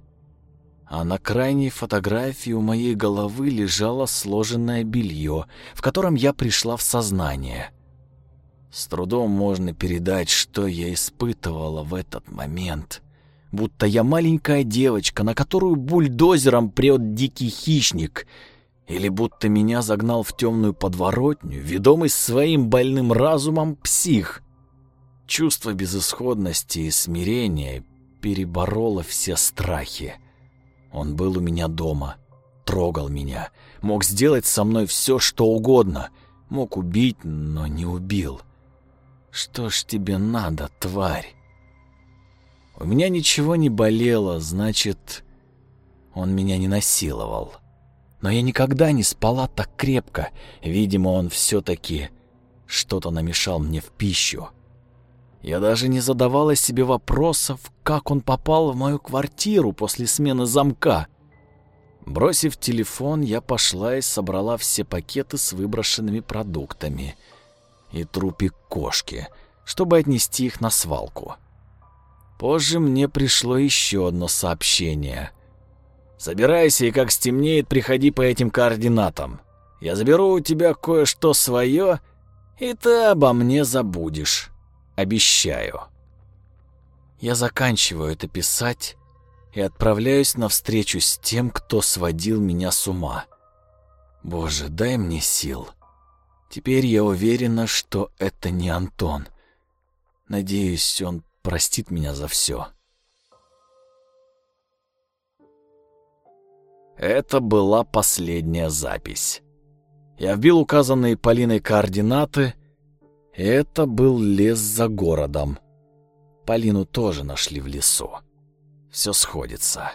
А на крайней фотографии у моей головы лежало сложенное белье, в котором я пришла в сознание. С трудом можно передать, что я испытывала в этот момент. Будто я маленькая девочка, на которую бульдозером прет дикий хищник, или будто меня загнал в темную подворотню, ведомый своим больным разумом псих. Чувство безысходности и смирения перебороло все страхи. Он был у меня дома, трогал меня, мог сделать со мной все, что угодно, мог убить, но не убил. Что ж тебе надо, тварь? У меня ничего не болело, значит, он меня не насиловал. Но я никогда не спала так крепко. Видимо, он все-таки что-то намешал мне в пищу. Я даже не задавала себе вопросов, как он попал в мою квартиру после смены замка. Бросив телефон, я пошла и собрала все пакеты с выброшенными продуктами и трупик кошки, чтобы отнести их на свалку. Позже мне пришло еще одно сообщение. «Собирайся, и как стемнеет, приходи по этим координатам. Я заберу у тебя кое-что свое, и ты обо мне забудешь». Обещаю. Я заканчиваю это писать и отправляюсь на встречу с тем, кто сводил меня с ума. Боже, дай мне сил. Теперь я уверена, что это не Антон. Надеюсь, он простит меня за все. Это была последняя запись. Я вбил указанные Полиной координаты это был лес за городом. Полину тоже нашли в лесу. Все сходится.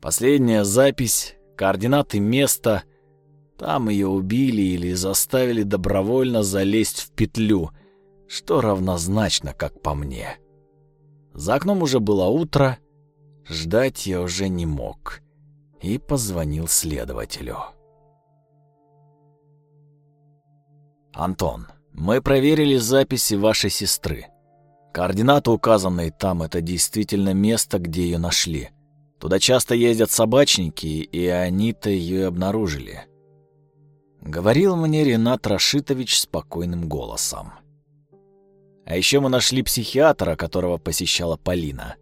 Последняя запись, координаты места. Там ее убили или заставили добровольно залезть в петлю, что равнозначно, как по мне. За окном уже было утро, ждать я уже не мог и позвонил следователю. «Антон, мы проверили записи вашей сестры. Координаты, указанные там, это действительно место, где ее нашли. Туда часто ездят собачники, и они-то ее обнаружили. Говорил мне Ренат Рашитович спокойным голосом. А еще мы нашли психиатра, которого посещала Полина.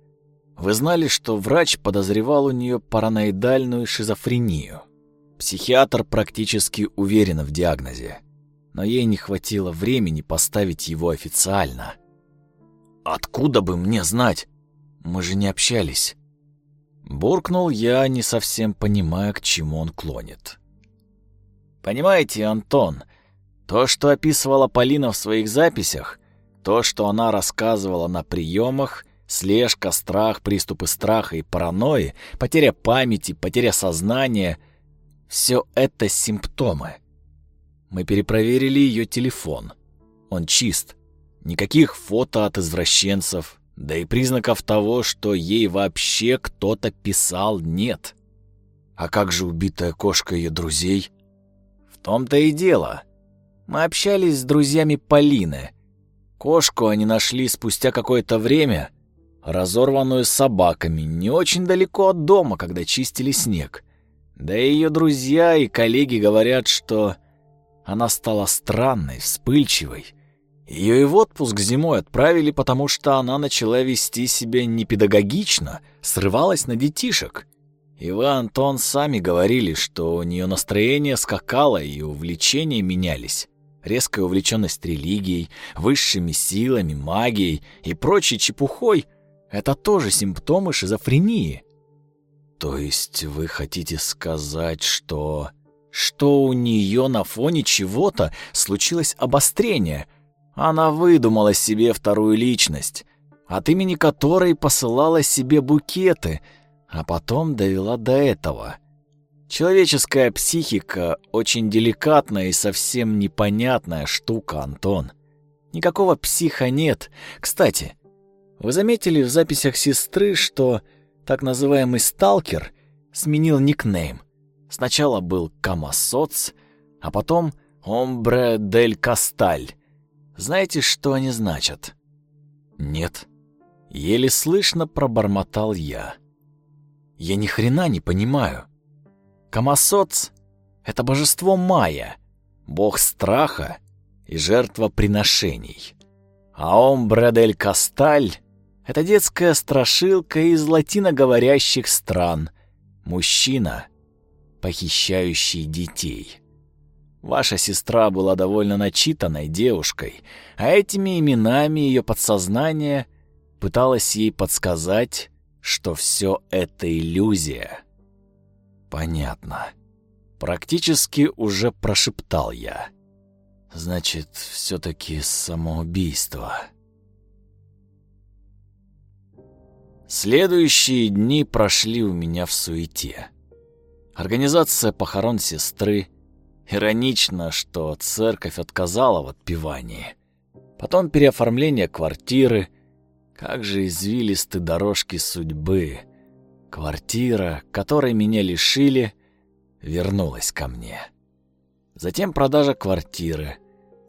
Вы знали, что врач подозревал у нее параноидальную шизофрению. Психиатр практически уверен в диагнозе но ей не хватило времени поставить его официально. «Откуда бы мне знать? Мы же не общались». Буркнул я, не совсем понимая, к чему он клонит. «Понимаете, Антон, то, что описывала Полина в своих записях, то, что она рассказывала на приемах, слежка, страх, приступы страха и паранойи, потеря памяти, потеря сознания — все это симптомы. Мы перепроверили ее телефон. Он чист. Никаких фото от извращенцев, да и признаков того, что ей вообще кто-то писал, нет. А как же убитая кошка ее друзей? В том-то и дело. Мы общались с друзьями Полины. Кошку они нашли спустя какое-то время, разорванную собаками, не очень далеко от дома, когда чистили снег. Да и ее друзья и коллеги говорят, что она стала странной, вспыльчивой. Ее и в отпуск зимой отправили, потому что она начала вести себя непедагогично, срывалась на детишек. И Антон, сами говорили, что у нее настроение скакало и увлечения менялись. Резкая увлеченность религией, высшими силами, магией и прочей чепухой — это тоже симптомы шизофрении. То есть вы хотите сказать, что что у нее на фоне чего-то случилось обострение. Она выдумала себе вторую личность, от имени которой посылала себе букеты, а потом довела до этого. Человеческая психика очень деликатная и совсем непонятная штука, Антон. Никакого психа нет. Кстати, вы заметили в записях сестры, что так называемый сталкер сменил никнейм? Сначала был Камасоц, а потом Омбре дель Касталь. Знаете, что они значат? Нет. Еле слышно пробормотал я. Я ни хрена не понимаю. Камасоц — это божество майя, бог страха и жертвоприношений. А Омбре дель Касталь — это детская страшилка из латиноговорящих стран. Мужчина, похищающий детей. Ваша сестра была довольно начитанной девушкой, а этими именами ее подсознание пыталось ей подсказать, что все это иллюзия. Понятно. Практически уже прошептал я. Значит, все таки самоубийство. Следующие дни прошли у меня в суете. Организация похорон сестры. Иронично, что церковь отказала в отпевании. Потом переоформление квартиры. Как же извилисты дорожки судьбы. Квартира, которой меня лишили, вернулась ко мне. Затем продажа квартиры.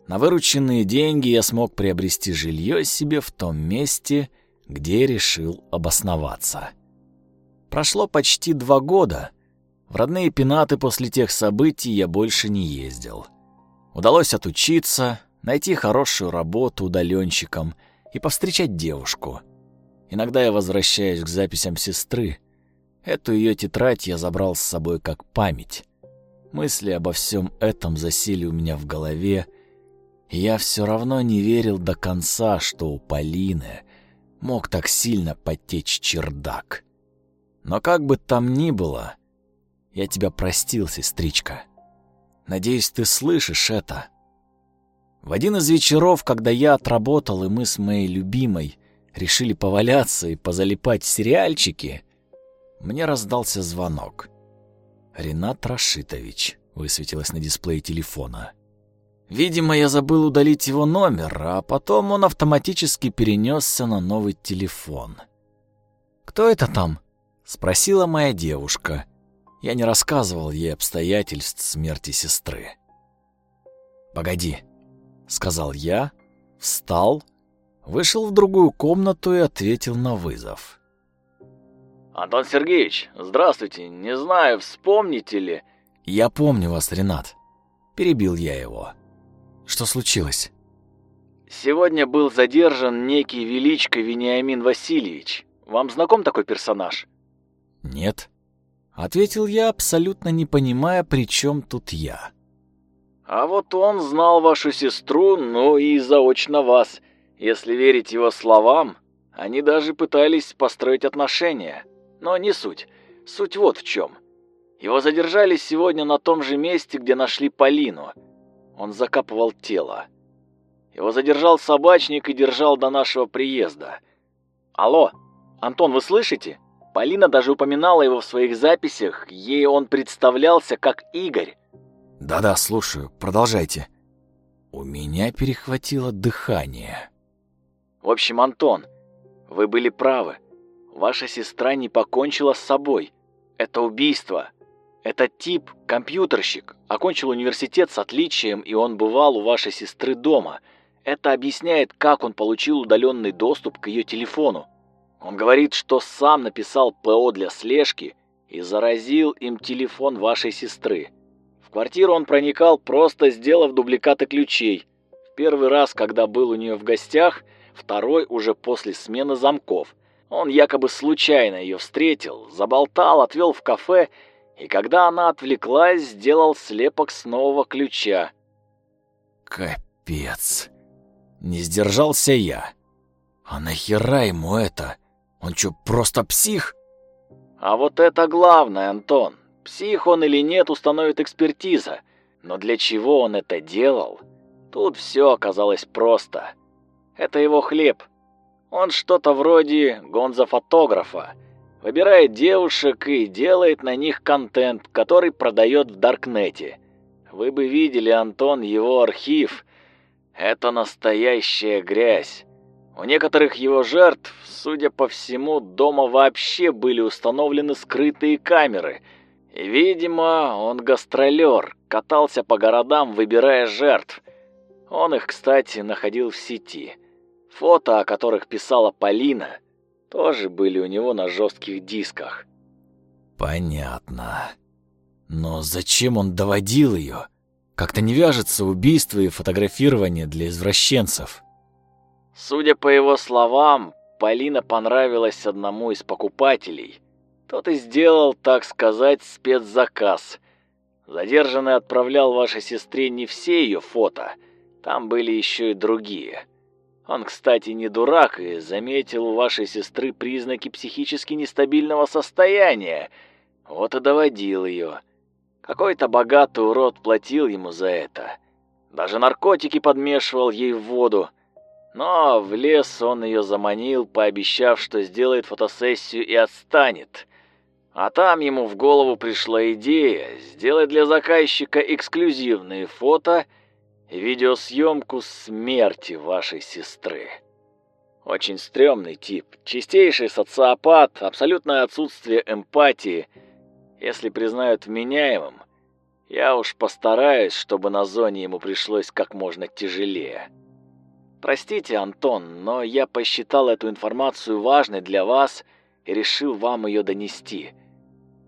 На вырученные деньги я смог приобрести жилье себе в том месте, где решил обосноваться. Прошло почти два года. В родные пенаты после тех событий я больше не ездил. Удалось отучиться, найти хорошую работу удаленщиком и повстречать девушку. Иногда я возвращаюсь к записям сестры. Эту ее тетрадь я забрал с собой как память. Мысли обо всем этом засели у меня в голове, и я все равно не верил до конца, что у Полины мог так сильно потечь чердак. Но как бы там ни было, я тебя простил, сестричка. Надеюсь, ты слышишь это. В один из вечеров, когда я отработал, и мы с моей любимой решили поваляться и позалипать в сериальчики, мне раздался звонок. Ренат Рашитович высветилось на дисплее телефона. Видимо, я забыл удалить его номер, а потом он автоматически перенесся на новый телефон. «Кто это там?» — спросила моя девушка. Я не рассказывал ей обстоятельств смерти сестры. «Погоди», — сказал я, встал, вышел в другую комнату и ответил на вызов. Антон Сергеевич, здравствуйте. Не знаю, вспомните ли? Я помню вас, Ренат. Перебил я его. Что случилось? Сегодня был задержан некий величко Вениамин Васильевич. Вам знаком такой персонаж? Нет. Ответил я, абсолютно не понимая, при чем тут я. А вот он знал вашу сестру, ну и заочно вас. Если верить его словам, они даже пытались построить отношения. Но не суть. Суть вот в чем. Его задержали сегодня на том же месте, где нашли Полину. Он закапывал тело. Его задержал собачник и держал до нашего приезда. Алло, Антон, вы слышите? Полина даже упоминала его в своих записях. Ей он представлялся как Игорь. Да-да, слушаю. Продолжайте. У меня перехватило дыхание. В общем, Антон, вы были правы. Ваша сестра не покончила с собой. Это убийство. Этот тип – компьютерщик, окончил университет с отличием, и он бывал у вашей сестры дома. Это объясняет, как он получил удаленный доступ к ее телефону. Он говорит, что сам написал ПО для слежки и заразил им телефон вашей сестры. В квартиру он проникал, просто сделав дубликаты ключей. В первый раз, когда был у нее в гостях, второй уже после смены замков – он якобы случайно ее встретил, заболтал, отвел в кафе, и когда она отвлеклась, сделал слепок с нового ключа. Капец. Не сдержался я. А нахера ему это? Он что, просто псих? А вот это главное, Антон. Псих он или нет, установит экспертиза. Но для чего он это делал? Тут все оказалось просто. Это его хлеб. Он что-то вроде гонзо-фотографа. Выбирает девушек и делает на них контент, который продает в Даркнете. Вы бы видели, Антон, его архив. Это настоящая грязь. У некоторых его жертв, судя по всему, дома вообще были установлены скрытые камеры. И, видимо, он гастролер, катался по городам, выбирая жертв. Он их, кстати, находил в сети. Фото, о которых писала Полина, тоже были у него на жестких дисках. Понятно. Но зачем он доводил ее? Как-то не вяжется убийство и фотографирование для извращенцев. Судя по его словам, Полина понравилась одному из покупателей. Тот и сделал, так сказать, спецзаказ. Задержанный отправлял вашей сестре не все ее фото, там были еще и другие. Он, кстати, не дурак и заметил у вашей сестры признаки психически нестабильного состояния. Вот и доводил ее. Какой-то богатый урод платил ему за это. Даже наркотики подмешивал ей в воду. Но в лес он ее заманил, пообещав, что сделает фотосессию и отстанет. А там ему в голову пришла идея сделать для заказчика эксклюзивные фото и видеосъемку смерти вашей сестры. Очень стрёмный тип, чистейший социопат, абсолютное отсутствие эмпатии. Если признают вменяемым, я уж постараюсь, чтобы на зоне ему пришлось как можно тяжелее. Простите, Антон, но я посчитал эту информацию важной для вас и решил вам ее донести.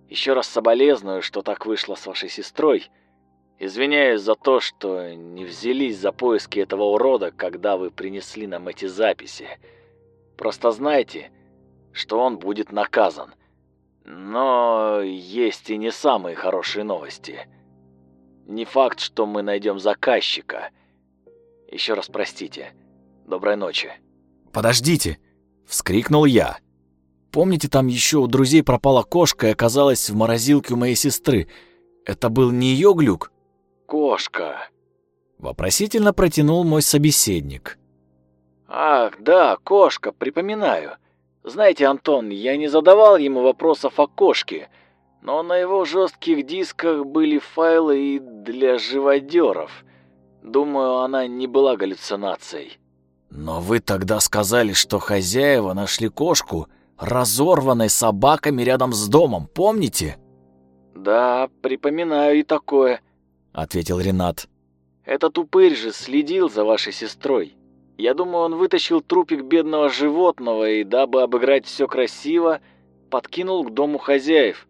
Еще раз соболезную, что так вышло с вашей сестрой. Извиняюсь за то, что не взялись за поиски этого урода, когда вы принесли нам эти записи. Просто знайте, что он будет наказан. Но есть и не самые хорошие новости. Не факт, что мы найдем заказчика. Еще раз простите. Доброй ночи. Подождите, вскрикнул я. Помните, там еще у друзей пропала кошка и оказалась в морозилке у моей сестры. Это был не ее глюк? Кошка. Вопросительно протянул мой собеседник. Ах, да, кошка, припоминаю. Знаете, Антон, я не задавал ему вопросов о кошке, но на его жестких дисках были файлы и для живодеров. Думаю, она не была галлюцинацией. Но вы тогда сказали, что хозяева нашли кошку, разорванной собаками рядом с домом, помните? Да, припоминаю и такое, ответил Ренат. Этот упырь же следил за вашей сестрой. Я думаю, он вытащил трупик бедного животного и, дабы обыграть все красиво, подкинул к дому хозяев.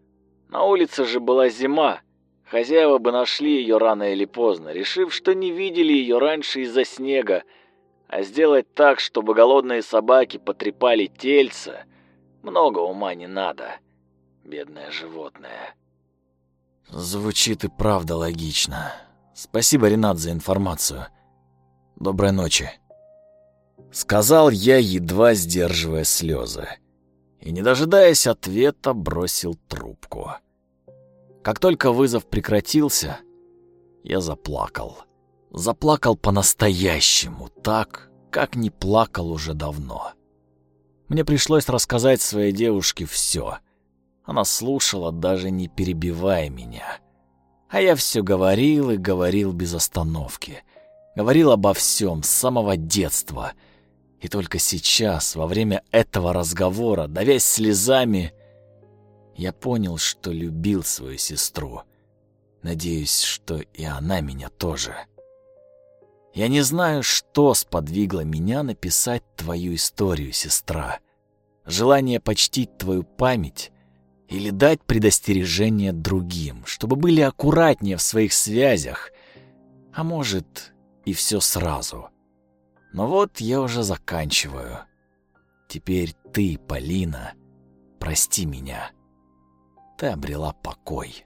На улице же была зима. Хозяева бы нашли ее рано или поздно, решив, что не видели ее раньше из-за снега. А сделать так, чтобы голодные собаки потрепали тельца, много ума не надо, бедное животное. Звучит и правда логично. Спасибо, Ренат, за информацию. Доброй ночи. Сказал я, едва сдерживая слезы. И, не дожидаясь ответа, бросил трубку. Как только вызов прекратился, я заплакал. Заплакал по-настоящему, так, как не плакал уже давно. Мне пришлось рассказать своей девушке все. Она слушала, даже не перебивая меня. А я все говорил и говорил без остановки. Говорил обо всем с самого детства. И только сейчас, во время этого разговора, давясь слезами, я понял, что любил свою сестру. Надеюсь, что и она меня тоже. Я не знаю, что сподвигло меня написать твою историю, сестра. Желание почтить твою память или дать предостережение другим, чтобы были аккуратнее в своих связях, а может и все сразу. Но вот я уже заканчиваю. Теперь ты, Полина, прости меня. Ты обрела покой.